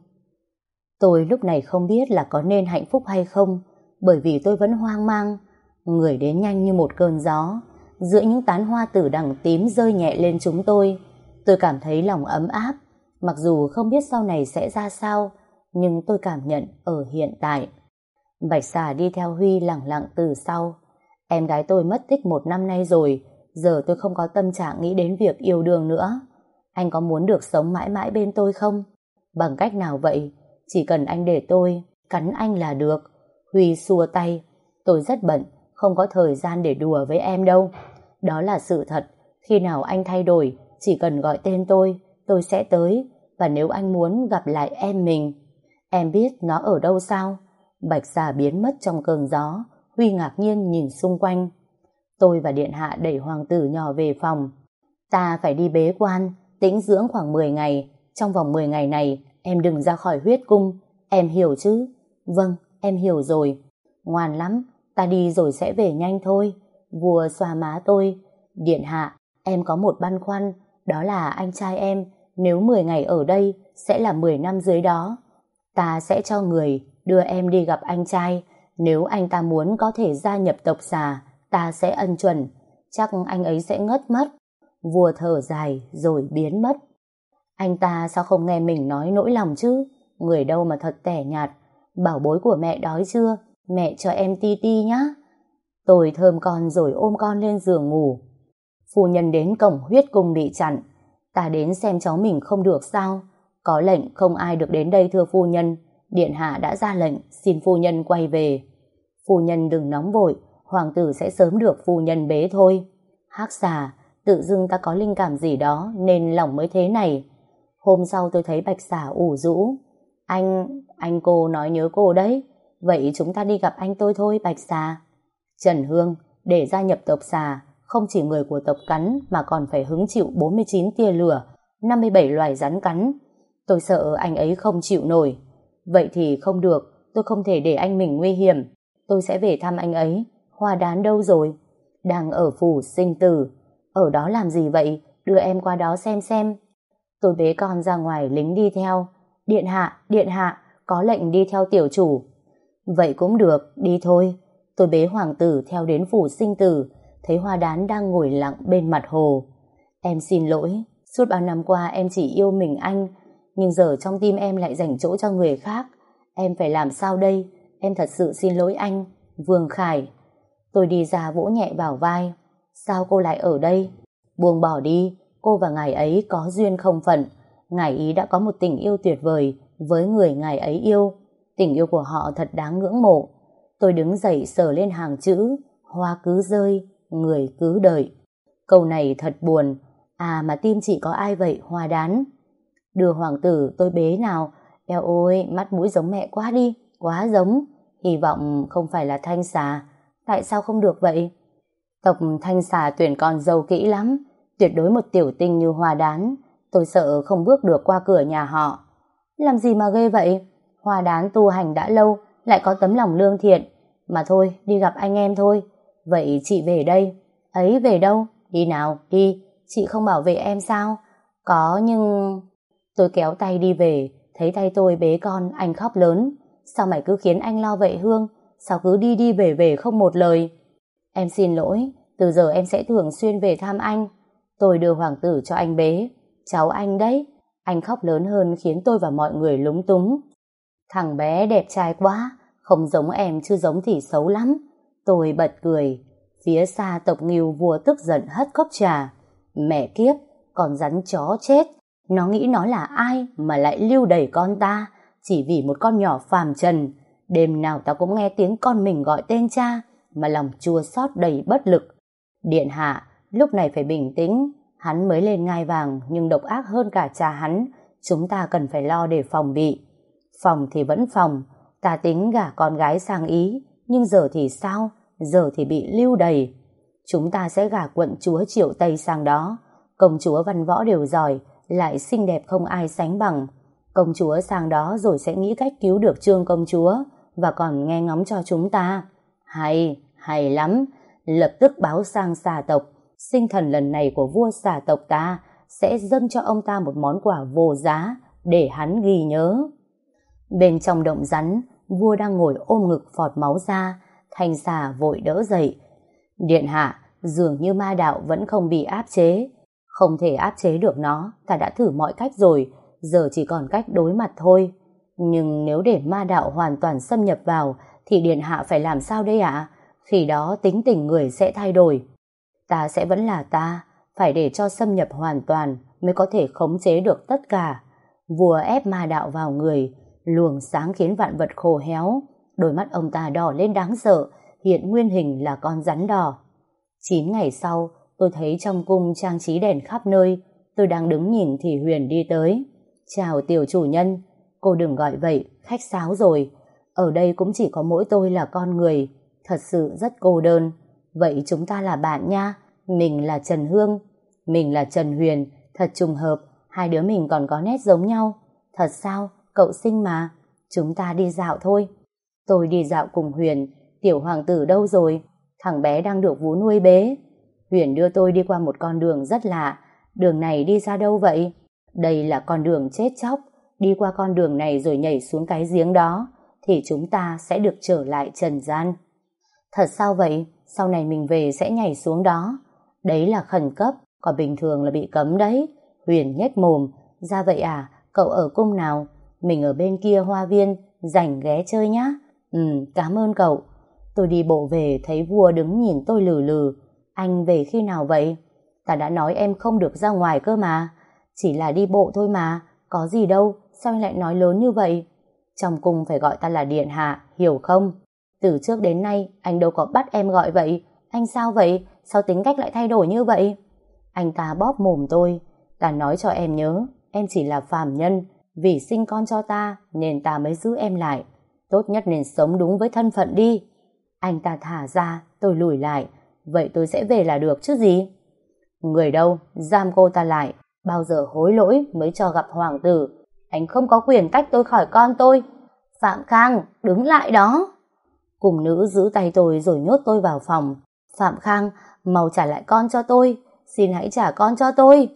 Tôi lúc này không biết là có nên hạnh phúc hay không, bởi vì tôi vẫn hoang mang. Người đến nhanh như một cơn gió, giữa những tán hoa tử đằng tím rơi nhẹ lên chúng tôi. Tôi cảm thấy lòng ấm áp, mặc dù không biết sau này sẽ ra sao, nhưng tôi cảm nhận ở hiện tại. Bạch xà đi theo Huy lặng lặng từ sau. Em gái tôi mất tích một năm nay rồi, giờ tôi không có tâm trạng nghĩ đến việc yêu đương nữa. Anh có muốn được sống mãi mãi bên tôi không? Bằng cách nào vậy? Chỉ cần anh để tôi, cắn anh là được. Huy xua tay. Tôi rất bận, không có thời gian để đùa với em đâu. Đó là sự thật. Khi nào anh thay đổi, chỉ cần gọi tên tôi, tôi sẽ tới. Và nếu anh muốn gặp lại em mình, em biết nó ở đâu sao? Bạch giả biến mất trong cơn gió. Huy ngạc nhiên nhìn xung quanh. Tôi và Điện Hạ đẩy hoàng tử nhỏ về phòng. Ta phải đi bế quan, tĩnh dưỡng khoảng 10 ngày. Trong vòng 10 ngày này, em đừng ra khỏi huyết cung. Em hiểu chứ? Vâng, em hiểu rồi. Ngoan lắm, ta đi rồi sẽ về nhanh thôi. Vua xoa má tôi. Điện Hạ, em có một băn khoăn, đó là anh trai em, nếu 10 ngày ở đây, sẽ là 10 năm dưới đó. Ta sẽ cho người đưa em đi gặp anh trai, nếu anh ta muốn có thể gia nhập tộc xà, ta sẽ ân chuẩn, chắc anh ấy sẽ ngất mất. Vua thở dài rồi biến mất. Anh ta sao không nghe mình nói nỗi lòng chứ? Người đâu mà thật tẻ nhạt. Bảo bối của mẹ đói chưa? Mẹ cho em ti ti nhá. Tôi thơm con rồi ôm con lên giường ngủ. Phu nhân đến cổng huyết cung bị chặn. Ta đến xem cháu mình không được sao? Có lệnh không ai được đến đây thưa phu nhân. Điện hạ đã ra lệnh xin phu nhân quay về. Phu nhân đừng nóng vội, hoàng tử sẽ sớm được phu nhân bế thôi. Hắc xà, tự dưng ta có linh cảm gì đó nên lòng mới thế này. Hôm sau tôi thấy bạch xà ủ rũ. Anh, anh cô nói nhớ cô đấy. Vậy chúng ta đi gặp anh tôi thôi bạch xà. Trần Hương, để gia nhập tộc xà, không chỉ người của tộc cắn mà còn phải hứng chịu 49 tia lửa, 57 loài rắn cắn. Tôi sợ anh ấy không chịu nổi. Vậy thì không được, tôi không thể để anh mình nguy hiểm. Tôi sẽ về thăm anh ấy. Hoa đán đâu rồi? Đang ở phủ sinh tử. Ở đó làm gì vậy? Đưa em qua đó xem xem. Tôi bế con ra ngoài lính đi theo. Điện hạ, điện hạ, có lệnh đi theo tiểu chủ. Vậy cũng được, đi thôi. Tôi bế hoàng tử theo đến phủ sinh tử. thấy hoa đán đang ngồi lặng bên mặt hồ. Em xin lỗi, suốt bao năm qua em chỉ yêu mình anh, nhưng giờ trong tim em lại dành chỗ cho người khác. Em phải làm sao đây? Em thật sự xin lỗi anh. Vương Khải. Tôi đi ra vỗ nhẹ vào vai. Sao cô lại ở đây? Buông bỏ đi, cô và ngài ấy có duyên không phận. Ngài ý đã có một tình yêu tuyệt vời với người ngài ấy yêu. Tình yêu của họ thật đáng ngưỡng mộ. Tôi đứng dậy sờ lên hàng chữ Hoa cứ rơi, người cứ đợi. Câu này thật buồn. À mà tim chị có ai vậy, hoa đán? Đưa hoàng tử tôi bế nào. Eo ôi, mắt mũi giống mẹ quá đi, quá giống. Hy vọng không phải là thanh xà. Tại sao không được vậy? Tộc thanh xà tuyển con dâu kỹ lắm. Tuyệt đối một tiểu tinh như hoa đán. Tôi sợ không bước được qua cửa nhà họ. Làm gì mà ghê vậy? Hoa đán tu hành đã lâu, lại có tấm lòng lương thiện. Mà thôi, đi gặp anh em thôi. Vậy chị về đây. Ấy về đâu? Đi nào, đi. Chị không bảo vệ em sao? Có nhưng... Tôi kéo tay đi về, thấy tay tôi bế con, anh khóc lớn. Sao mày cứ khiến anh lo vậy Hương? Sao cứ đi đi về về không một lời? Em xin lỗi, từ giờ em sẽ thường xuyên về thăm anh. Tôi đưa hoàng tử cho anh bế. Cháu anh đấy. Anh khóc lớn hơn khiến tôi và mọi người lúng túng. Thằng bé đẹp trai quá, không giống em chứ giống thì xấu lắm. Tôi bật cười. Phía xa tộc nghiêu vua tức giận hất cốc trà. Mẹ kiếp, còn rắn chó chết. Nó nghĩ nó là ai mà lại lưu đẩy con ta chỉ vì một con nhỏ phàm trần. Đêm nào ta cũng nghe tiếng con mình gọi tên cha mà lòng chua xót đầy bất lực. Điện hạ, lúc này phải bình tĩnh. Hắn mới lên ngai vàng nhưng độc ác hơn cả cha hắn. Chúng ta cần phải lo để phòng bị. Phòng thì vẫn phòng. Ta tính gả con gái sang Ý. Nhưng giờ thì sao? Giờ thì bị lưu đầy. Chúng ta sẽ gả quận chúa triệu Tây sang đó. Công chúa văn võ đều giỏi, lại xinh đẹp không ai sánh bằng. Công chúa sang đó rồi sẽ nghĩ cách cứu được trương công chúa và còn nghe ngóng cho chúng ta. Hay, hay lắm. Lập tức báo sang xà tộc. Sinh thần lần này của vua xà tộc ta sẽ dâng cho ông ta một món quà vô giá để hắn ghi nhớ. Bên trong động rắn, vua đang ngồi ôm ngực phọt máu ra, thanh xà vội đỡ dậy. Điện hạ, dường như ma đạo vẫn không bị áp chế. Không thể áp chế được nó, ta đã thử mọi cách rồi, giờ chỉ còn cách đối mặt thôi. Nhưng nếu để ma đạo hoàn toàn xâm nhập vào, thì Điện Hạ phải làm sao đây ạ? Khi đó tính tình người sẽ thay đổi. Ta sẽ vẫn là ta, phải để cho xâm nhập hoàn toàn mới có thể khống chế được tất cả. Vua ép ma đạo vào người, luồng sáng khiến vạn vật khô héo. Đôi mắt ông ta đỏ lên đáng sợ, hiện nguyên hình là con rắn đỏ. Chín ngày sau, tôi thấy trong cung trang trí đèn khắp nơi, tôi đang đứng nhìn thì Huyền đi tới. Chào tiểu chủ nhân, cô đừng gọi vậy, khách sáo rồi. Ở đây cũng chỉ có mỗi tôi là con người, thật sự rất cô đơn. Vậy chúng ta là bạn nha, mình là Trần Hương, mình là Trần Huyền, thật trùng hợp, hai đứa mình còn có nét giống nhau. Thật sao, cậu sinh mà, chúng ta đi dạo thôi. Tôi đi dạo cùng Huyền, tiểu hoàng tử đâu rồi? Thằng bé đang được vú nuôi bế. Huyền đưa tôi đi qua một con đường rất lạ, đường này đi ra đâu vậy? Đây là con đường chết chóc, đi qua con đường này rồi nhảy xuống cái giếng đó, thì chúng ta sẽ được trở lại trần gian. Thật sao vậy? Sau này mình về sẽ nhảy xuống đó. Đấy là khẩn cấp, còn bình thường là bị cấm đấy. Huyền nhếch mồm, ra vậy à, cậu ở cung nào? Mình ở bên kia hoa viên, rảnh ghé chơi nhá. Ừ, cảm ơn cậu. Tôi đi bộ về thấy vua đứng nhìn tôi lừ lừ. Anh về khi nào vậy? Ta đã nói em không được ra ngoài cơ mà. Chỉ là đi bộ thôi mà, có gì đâu, sao anh lại nói lớn như vậy? Trong cung phải gọi ta là Điện Hạ, hiểu không? Từ trước đến nay, anh đâu có bắt em gọi vậy. Anh sao vậy? Sao tính cách lại thay đổi như vậy? Anh ta bóp mồm tôi. Ta nói cho em nhớ, em chỉ là phàm nhân. Vì sinh con cho ta, nên ta mới giữ em lại. Tốt nhất nên sống đúng với thân phận đi. Anh ta thả ra, tôi lùi lại. Vậy tôi sẽ về là được chứ gì? Người đâu, giam cô ta lại bao giờ hối lỗi mới cho gặp hoàng tử. Anh không có quyền tách tôi khỏi con tôi. Phạm Khang, đứng lại đó. Cùng nữ giữ tay tôi rồi nhốt tôi vào phòng. Phạm Khang, mau trả lại con cho tôi. Xin hãy trả con cho tôi.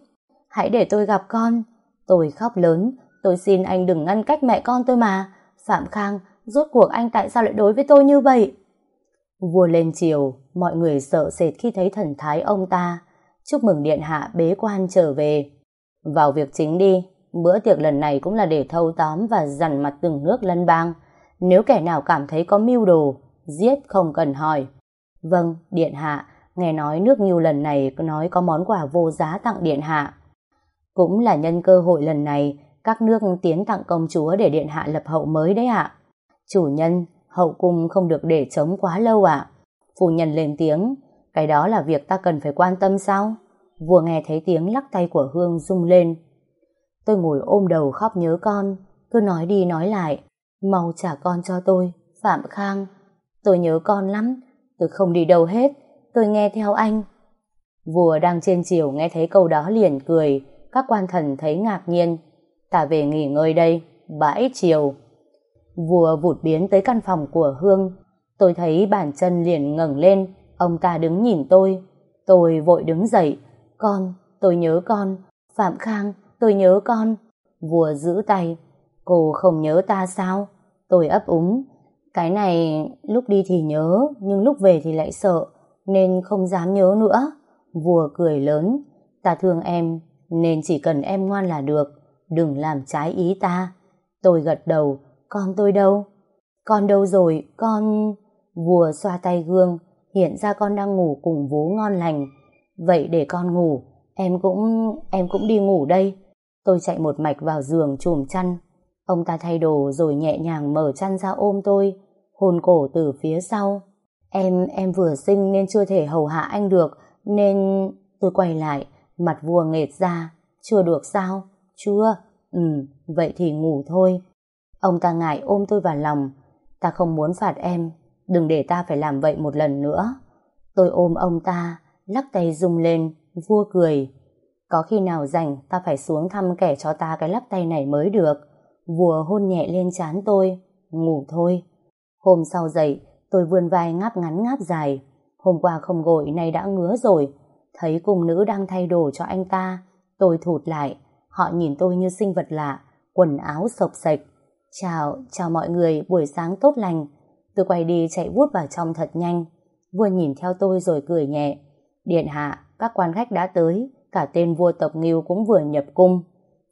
Hãy để tôi gặp con. Tôi khóc lớn. Tôi xin anh đừng ngăn cách mẹ con tôi mà. Phạm Khang, rốt cuộc anh tại sao lại đối với tôi như vậy? Vua lên chiều, mọi người sợ sệt khi thấy thần thái ông ta. Chúc mừng điện hạ bế quan trở về. Vào việc chính đi, bữa tiệc lần này cũng là để thâu tóm và dằn mặt từng nước lân bang. Nếu kẻ nào cảm thấy có mưu đồ, giết không cần hỏi. Vâng, điện hạ, nghe nói nước nhiều lần này nói có món quà vô giá tặng điện hạ. Cũng là nhân cơ hội lần này, các nước tiến tặng công chúa để điện hạ lập hậu mới đấy ạ. Chủ nhân, hậu cung không được để trống quá lâu ạ. Phu nhân lên tiếng, cái đó là việc ta cần phải quan tâm sao? Vua nghe thấy tiếng lắc tay của Hương rung lên. Tôi ngồi ôm đầu khóc nhớ con, cứ nói đi nói lại. Mau trả con cho tôi, Phạm Khang. Tôi nhớ con lắm, tôi không đi đâu hết, tôi nghe theo anh. Vua đang trên chiều nghe thấy câu đó liền cười, các quan thần thấy ngạc nhiên. Ta về nghỉ ngơi đây, bãi chiều. Vua vụt biến tới căn phòng của Hương. Tôi thấy bàn chân liền ngẩng lên, ông ta đứng nhìn tôi. Tôi vội đứng dậy. Con, tôi nhớ con. Phạm Khang, tôi nhớ con. Vua giữ tay. Cô không nhớ ta sao? Tôi ấp úng. Cái này lúc đi thì nhớ, nhưng lúc về thì lại sợ, nên không dám nhớ nữa. Vua cười lớn. Ta thương em, nên chỉ cần em ngoan là được. Đừng làm trái ý ta. Tôi gật đầu. Con tôi đâu? Con đâu rồi? Con... Vua xoa tay gương, hiện ra con đang ngủ cùng vú ngon lành. Vậy để con ngủ, em cũng... em cũng đi ngủ đây. Tôi chạy một mạch vào giường chùm chăn. Ông ta thay đồ rồi nhẹ nhàng mở chăn ra ôm tôi, hồn cổ từ phía sau. Em, em vừa sinh nên chưa thể hầu hạ anh được, nên... Tôi quay lại, mặt vua nghệt ra. Chưa được sao? Chưa? Ừ, vậy thì ngủ thôi. Ông ta ngại ôm tôi vào lòng. Ta không muốn phạt em, đừng để ta phải làm vậy một lần nữa. Tôi ôm ông ta, lắc tay rung lên, vua cười. Có khi nào rảnh ta phải xuống thăm kẻ cho ta cái lắc tay này mới được vừa hôn nhẹ lên trán tôi, ngủ thôi. Hôm sau dậy, tôi vươn vai ngáp ngắn ngáp dài. Hôm qua không gội, nay đã ngứa rồi. Thấy cung nữ đang thay đồ cho anh ta, tôi thụt lại. Họ nhìn tôi như sinh vật lạ, quần áo sộc sạch. Chào, chào mọi người, buổi sáng tốt lành. Tôi quay đi chạy vút vào trong thật nhanh. Vua nhìn theo tôi rồi cười nhẹ. Điện hạ, các quan khách đã tới, cả tên vua tộc Nghiêu cũng vừa nhập cung.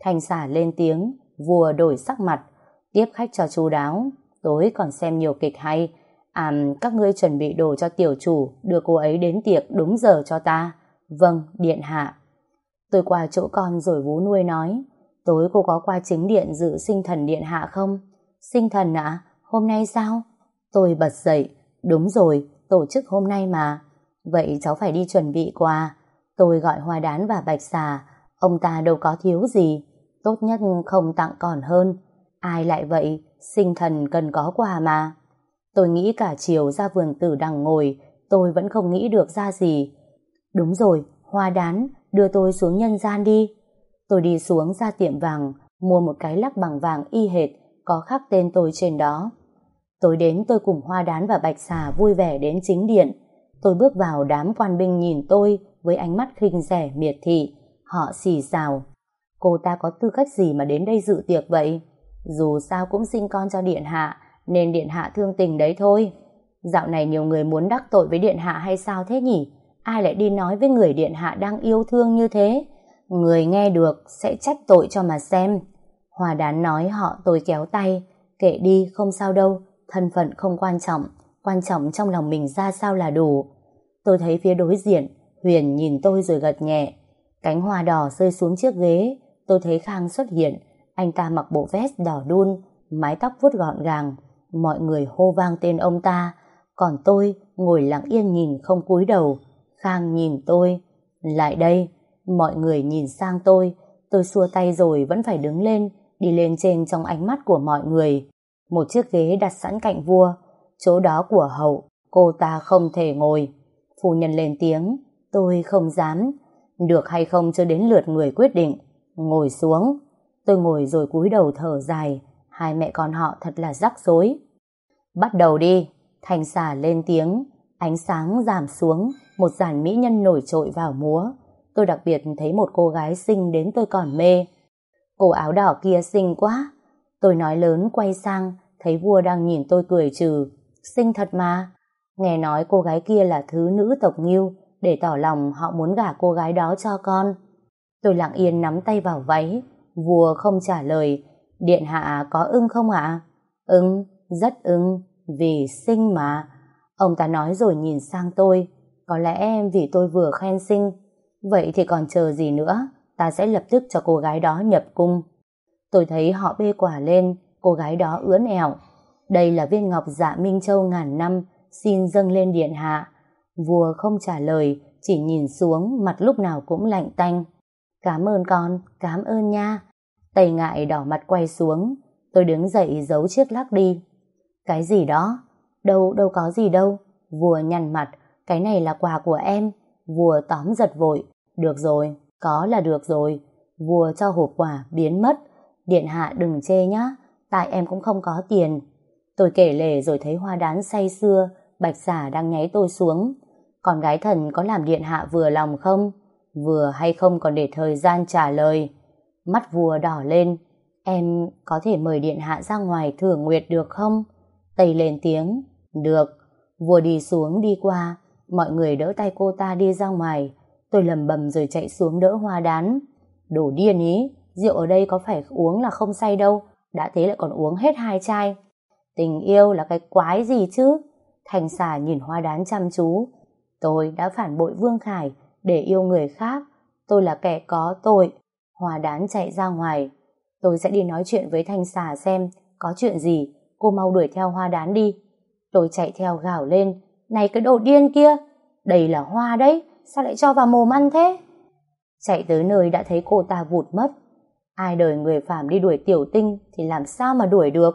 Thành xả lên tiếng, vua đổi sắc mặt, tiếp khách cho chú đáo. Tối còn xem nhiều kịch hay. À, các ngươi chuẩn bị đồ cho tiểu chủ, đưa cô ấy đến tiệc đúng giờ cho ta. Vâng, điện hạ. Tôi qua chỗ con rồi vú nuôi nói, tối cô có qua chính điện dự sinh thần điện hạ không? Sinh thần ạ? Hôm nay sao? Tôi bật dậy, đúng rồi, tổ chức hôm nay mà. Vậy cháu phải đi chuẩn bị quà. Tôi gọi hoa đán và bạch xà, ông ta đâu có thiếu gì. Tốt nhất không tặng còn hơn. Ai lại vậy, sinh thần cần có quà mà. Tôi nghĩ cả chiều ra vườn tử đằng ngồi, tôi vẫn không nghĩ được ra gì. Đúng rồi, hoa đán, đưa tôi xuống nhân gian đi. Tôi đi xuống ra tiệm vàng, mua một cái lắc bằng vàng y hệt, có khắc tên tôi trên đó. Tối đến tôi cùng hoa đán và bạch xà vui vẻ đến chính điện. Tôi bước vào đám quan binh nhìn tôi với ánh mắt khinh rẻ miệt thị. Họ xì xào. Cô ta có tư cách gì mà đến đây dự tiệc vậy? Dù sao cũng sinh con cho điện hạ, nên điện hạ thương tình đấy thôi. Dạo này nhiều người muốn đắc tội với điện hạ hay sao thế nhỉ? Ai lại đi nói với người điện hạ đang yêu thương như thế? Người nghe được sẽ trách tội cho mà xem. Hòa đán nói họ tôi kéo tay. Kệ đi, không sao đâu. Thân phận không quan trọng. Quan trọng trong lòng mình ra sao là đủ. Tôi thấy phía đối diện, Huyền nhìn tôi rồi gật nhẹ. Cánh hoa đỏ rơi xuống chiếc ghế. Tôi thấy Khang xuất hiện. Anh ta mặc bộ vest đỏ đun, mái tóc vuốt gọn gàng. Mọi người hô vang tên ông ta. Còn tôi ngồi lặng yên nhìn không cúi đầu. Khang nhìn tôi. Lại đây. Mọi người nhìn sang tôi. Tôi xua tay rồi vẫn phải đứng lên, đi lên trên trong ánh mắt của mọi người. Một chiếc ghế đặt sẵn cạnh vua. Chỗ đó của hậu, cô ta không thể ngồi. Phu nhân lên tiếng. Tôi không dám. Được hay không chưa đến lượt người quyết định. Ngồi xuống. Tôi ngồi rồi cúi đầu thở dài. Hai mẹ con họ thật là rắc rối. Bắt đầu đi. Thành xà lên tiếng. Ánh sáng giảm xuống. Một dàn mỹ nhân nổi trội vào múa. Tôi đặc biệt thấy một cô gái xinh đến tôi còn mê. Cô áo đỏ kia xinh quá. Tôi nói lớn quay sang, thấy vua đang nhìn tôi cười trừ. Xinh thật mà. Nghe nói cô gái kia là thứ nữ tộc nghiêu, để tỏ lòng họ muốn gả cô gái đó cho con. Tôi lặng yên nắm tay vào váy, vua không trả lời, điện hạ có ưng không ạ? Ưng, rất ưng, vì sinh mà. Ông ta nói rồi nhìn sang tôi, có lẽ em vì tôi vừa khen sinh, vậy thì còn chờ gì nữa, ta sẽ lập tức cho cô gái đó nhập cung. Tôi thấy họ bê quả lên, cô gái đó ướn ẻo. Đây là viên ngọc dạ Minh Châu ngàn năm, xin dâng lên điện hạ. Vua không trả lời, chỉ nhìn xuống, mặt lúc nào cũng lạnh tanh. Cảm ơn con, cảm ơn nha. Tây ngại đỏ mặt quay xuống, tôi đứng dậy giấu chiếc lắc đi. Cái gì đó? Đâu, đâu có gì đâu. Vua nhăn mặt, cái này là quà của em. Vua tóm giật vội. Được rồi, có là được rồi. Vua cho hộp quà biến mất. Điện hạ đừng chê nhá, tại em cũng không có tiền. Tôi kể lể rồi thấy hoa đán say xưa, bạch xả đang nháy tôi xuống. Con gái thần có làm điện hạ vừa lòng không? Vừa hay không còn để thời gian trả lời. Mắt vua đỏ lên. Em có thể mời điện hạ ra ngoài thưởng nguyệt được không? Tây lên tiếng. Được. Vua đi xuống đi qua. Mọi người đỡ tay cô ta đi ra ngoài. Tôi lầm bầm rồi chạy xuống đỡ hoa đán. Đồ điên ý. Rượu ở đây có phải uống là không say đâu. Đã thế lại còn uống hết hai chai. Tình yêu là cái quái gì chứ? Thành xà nhìn hoa đán chăm chú. Tôi đã phản bội Vương Khải để yêu người khác. Tôi là kẻ có tội. Hoa đán chạy ra ngoài. Tôi sẽ đi nói chuyện với Thanh xà xem có chuyện gì. Cô mau đuổi theo hoa đán đi. Tôi chạy theo gào lên. Này cái đồ điên kia! Đây là hoa đấy. Sao lại cho vào mồm ăn thế? Chạy tới nơi đã thấy cô ta vụt mất. Ai đời người phàm đi đuổi tiểu tinh thì làm sao mà đuổi được?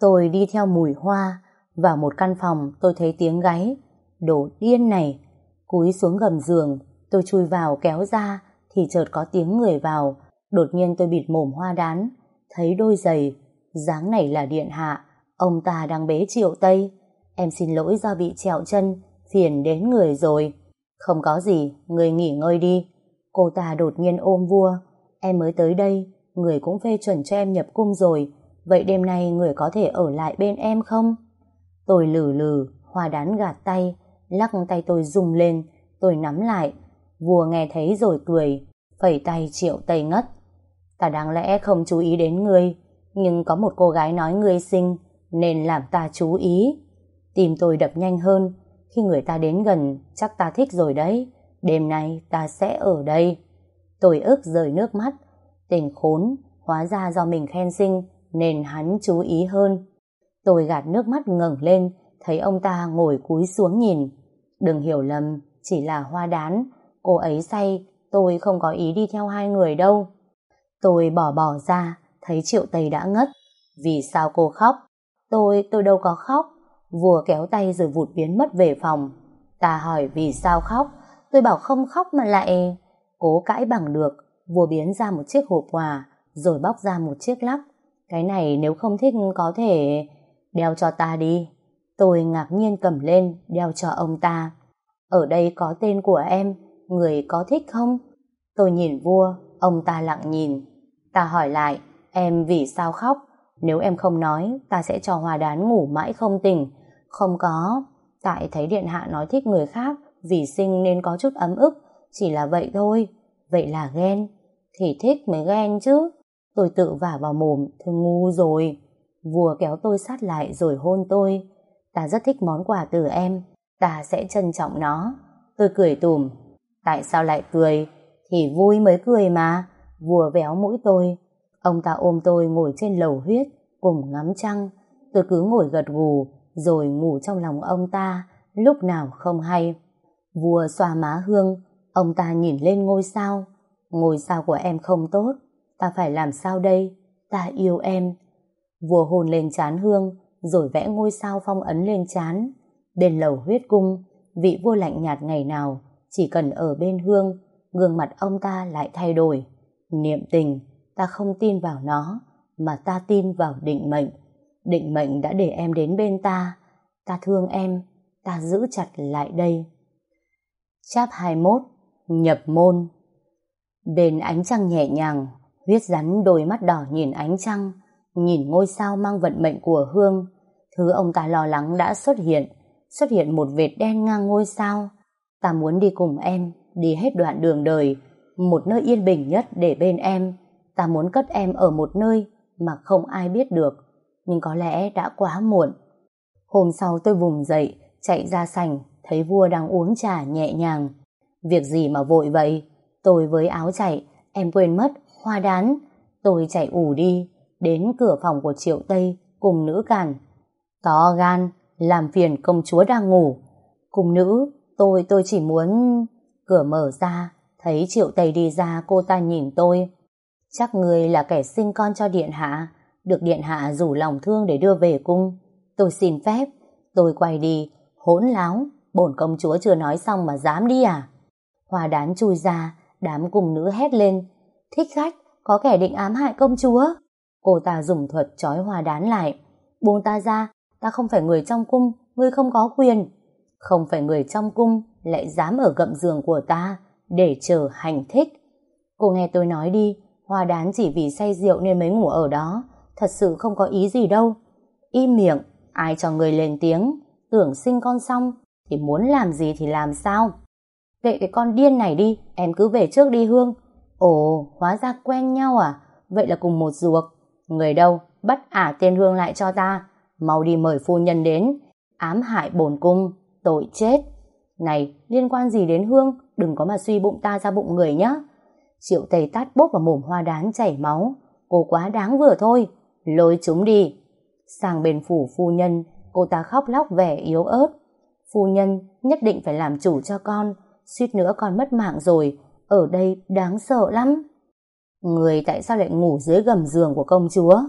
Tôi đi theo mùi hoa. Vào một căn phòng tôi thấy tiếng gáy. Đồ điên này! Cúi xuống gầm giường, tôi chui vào kéo ra thì chợt có tiếng người vào. Đột nhiên tôi bịt mồm hoa đán. Thấy đôi giày. dáng này là điện hạ. Ông ta đang bế triệu tây. Em xin lỗi do bị trẹo chân. Phiền đến người rồi. Không có gì, người nghỉ ngơi đi. Cô ta đột nhiên ôm vua. Em mới tới đây, người cũng phê chuẩn cho em nhập cung rồi. Vậy đêm nay người có thể ở lại bên em không? Tôi lử lử, hoa đán gạt tay, lắc tay tôi rung lên, tôi nắm lại. Vua nghe thấy rồi cười, phẩy tay triệu tây ngất. Ta đáng lẽ không chú ý đến ngươi, nhưng có một cô gái nói ngươi xinh, nên làm ta chú ý. tìm tôi đập nhanh hơn, khi người ta đến gần, chắc ta thích rồi đấy. Đêm nay ta sẽ ở đây. Tôi ức rời nước mắt. Tên khốn, hóa ra do mình khen xinh, nên hắn chú ý hơn. Tôi gạt nước mắt ngẩng lên, thấy ông ta ngồi cúi xuống nhìn. Đừng hiểu lầm, chỉ là hoa đán. Cô ấy say, tôi không có ý đi theo hai người đâu. Tôi bỏ bỏ ra, thấy Triệu Tây đã ngất. Vì sao cô khóc? Tôi, tôi đâu có khóc. Vua kéo tay rồi vụt biến mất về phòng. Ta hỏi vì sao khóc? Tôi bảo không khóc mà lại... Cố cãi bằng được, vua biến ra một chiếc hộp quà, rồi bóc ra một chiếc lắc. Cái này nếu không thích có thể... Đeo cho ta đi. Tôi ngạc nhiên cầm lên, đeo cho ông ta. Ở đây có tên của em, người có thích không? Tôi nhìn vua, ông ta lặng nhìn. Ta hỏi lại, em vì sao khóc? Nếu em không nói, ta sẽ cho hòa đán ngủ mãi không tỉnh. Không có, tại thấy điện hạ nói thích người khác, vì sinh nên có chút ấm ức, chỉ là vậy thôi. Vậy là ghen. Thì thích mới ghen chứ. Tôi tự vả vào mồm, thôi ngu rồi. Vua kéo tôi sát lại rồi hôn tôi. Ta rất thích món quà từ em, ta sẽ trân trọng nó. Tôi cười tùm. Tại sao lại cười? Thì vui mới cười mà. Vua véo mũi tôi. Ông ta ôm tôi ngồi trên lầu huyết, cùng ngắm trăng. Tôi cứ ngồi gật gù, rồi ngủ trong lòng ông ta, lúc nào không hay. Vua xoa má hương, ông ta nhìn lên ngôi sao. Ngôi sao của em không tốt, ta phải làm sao đây? Ta yêu em. Vua hôn lên chán hương, rồi vẽ ngôi sao phong ấn lên chán. Bên lầu huyết cung, vị vua lạnh nhạt ngày nào, chỉ cần ở bên hương, gương mặt ông ta lại thay đổi. Niệm tình, ta không tin vào nó, mà ta tin vào định mệnh. Định mệnh đã để em đến bên ta, ta thương em, ta giữ chặt lại đây. Cháp 21 Nhập môn Bên ánh trăng nhẹ nhàng, huyết rắn đôi mắt đỏ nhìn ánh trăng, nhìn ngôi sao mang vận mệnh của Hương. Thứ ông ta lo lắng đã xuất hiện, xuất hiện một vệt đen ngang ngôi sao. Ta muốn đi cùng em, đi hết đoạn đường đời, một nơi yên bình nhất để bên em. Ta muốn cất em ở một nơi mà không ai biết được, nhưng có lẽ đã quá muộn. Hôm sau tôi vùng dậy, chạy ra sảnh, thấy vua đang uống trà nhẹ nhàng. Việc gì mà vội vậy? Tôi với áo chạy, em quên mất, hoa đán. Tôi chạy ủ đi, đến cửa phòng của Triệu Tây cùng nữ càn. To gan, làm phiền công chúa đang ngủ. Cùng nữ, tôi tôi chỉ muốn... Cửa mở ra, thấy Triệu Tây đi ra cô ta nhìn tôi. Chắc người là kẻ sinh con cho Điện Hạ, được Điện Hạ rủ lòng thương để đưa về cung. Tôi xin phép, tôi quay đi, hỗn láo, bổn công chúa chưa nói xong mà dám đi à? Hoa đán chui ra, đám cùng nữ hét lên. Thích khách, có kẻ định ám hại công chúa. Cô ta dùng thuật trói hoa đán lại. Buông ta ra, ta không phải người trong cung, ngươi không có quyền. Không phải người trong cung, lại dám ở gậm giường của ta, để chờ hành thích. Cô nghe tôi nói đi, hoa đán chỉ vì say rượu nên mới ngủ ở đó, thật sự không có ý gì đâu. Im miệng, ai cho người lên tiếng, tưởng sinh con xong, thì muốn làm gì thì làm sao. Kệ cái con điên này đi, em cứ về trước đi Hương. Ồ, hóa ra quen nhau à? Vậy là cùng một ruột. Người đâu, bắt ả tên Hương lại cho ta. Mau đi mời phu nhân đến. Ám hại bổn cung, tội chết. Này, liên quan gì đến Hương? Đừng có mà suy bụng ta ra bụng người nhá. Triệu tây tát bốc vào mồm hoa đán chảy máu. Cô quá đáng vừa thôi. Lôi chúng đi. Sang bên phủ phu nhân, cô ta khóc lóc vẻ yếu ớt. Phu nhân nhất định phải làm chủ cho con, suýt nữa con mất mạng rồi, ở đây đáng sợ lắm. Người tại sao lại ngủ dưới gầm giường của công chúa?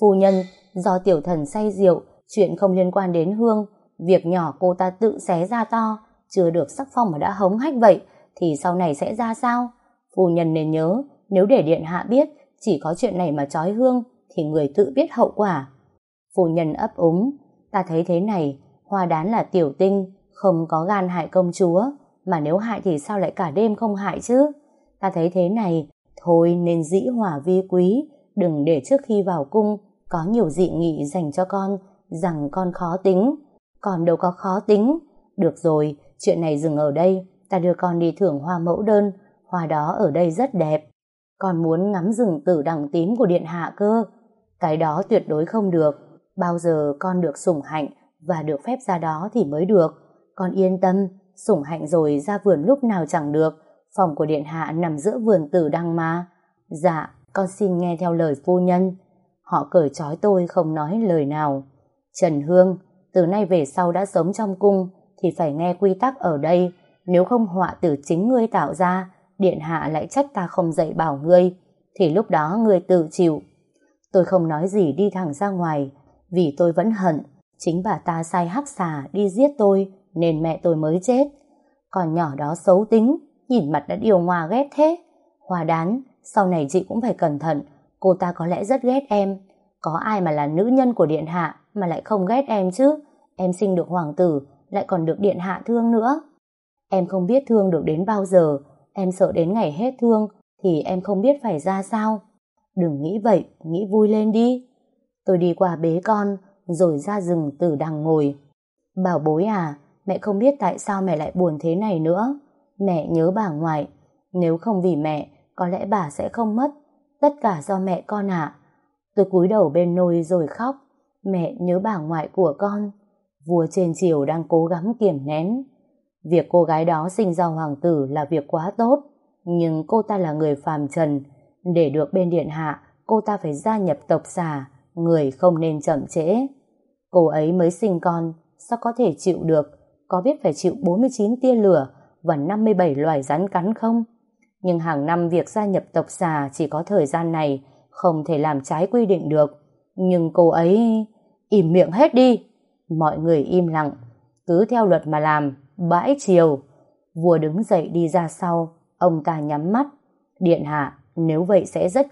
Phu nhân, do tiểu thần say rượu, chuyện không liên quan đến Hương, việc nhỏ cô ta tự xé ra to, chưa được sắc phong mà đã hống hách vậy, thì sau này sẽ ra sao? Phu nhân nên nhớ, nếu để điện hạ biết chỉ có chuyện này mà trói Hương, thì người tự biết hậu quả. Phu nhân ấp úng, ta thấy thế này, hoa đán là tiểu tinh, không có gan hại công chúa, mà nếu hại thì sao lại cả đêm không hại chứ? Ta thấy thế này, thôi nên dĩ hòa vi quý, đừng để trước khi vào cung có nhiều dị nghị dành cho con, rằng con khó tính. Còn đâu có khó tính. Được rồi, chuyện này dừng ở đây, ta đưa con đi thưởng hoa mẫu đơn, hoa đó ở đây rất đẹp. Con muốn ngắm rừng tử đằng tím của điện hạ cơ. Cái đó tuyệt đối không được. Bao giờ con được sủng hạnh và được phép ra đó thì mới được. Con yên tâm, sủng hạnh rồi ra vườn lúc nào chẳng được. Phòng của điện hạ nằm giữa vườn tử đăng mà. Dạ, con xin nghe theo lời phu nhân. Họ cởi trói tôi không nói lời nào. Trần Hương, từ nay về sau đã sống trong cung thì phải nghe quy tắc ở đây. Nếu không họa từ chính ngươi tạo ra, điện hạ lại trách ta không dạy bảo ngươi, thì lúc đó ngươi tự chịu. Tôi không nói gì đi thẳng ra ngoài, vì tôi vẫn hận. Chính bà ta sai hắc xà đi giết tôi, nên mẹ tôi mới chết. Còn nhỏ đó xấu tính, nhìn mặt đã điều hòa ghét thế. Hòa đán, sau này chị cũng phải cẩn thận, cô ta có lẽ rất ghét em. Có ai mà là nữ nhân của điện hạ mà lại không ghét em chứ? Em sinh được hoàng tử, lại còn được điện hạ thương nữa. Em không biết thương được đến bao giờ, em sợ đến ngày hết thương thì em không biết phải ra sao. Đừng nghĩ vậy, nghĩ vui lên đi. Tôi đi qua bế con, rồi ra rừng từ đằng ngồi. Bảo bối à, mẹ không biết tại sao mẹ lại buồn thế này nữa. Mẹ nhớ bà ngoại. Nếu không vì mẹ, có lẽ bà sẽ không mất. Tất cả do mẹ con ạ. Tôi cúi đầu bên nôi rồi khóc. Mẹ nhớ bà ngoại của con. Vua trên triều đang cố gắng kiềm nén. Việc cô gái đó sinh ra hoàng tử là việc quá tốt. Nhưng cô ta là người phàm trần. Để được bên điện hạ, cô ta phải gia nhập tộc xà. Người không nên chậm trễ. Cô ấy mới sinh con, sao có thể chịu được? Có biết phải chịu 49 tia lửa và 57 loài rắn cắn không? Nhưng hàng năm việc gia nhập tộc xà chỉ có thời gian này, không thể làm trái quy định được. Nhưng cô ấy... Im miệng hết đi! Mọi người im lặng, cứ theo luật mà làm, bãi chiều. Vua đứng dậy đi ra sau, ông ta nhắm mắt. Điện hạ, nếu vậy sẽ rất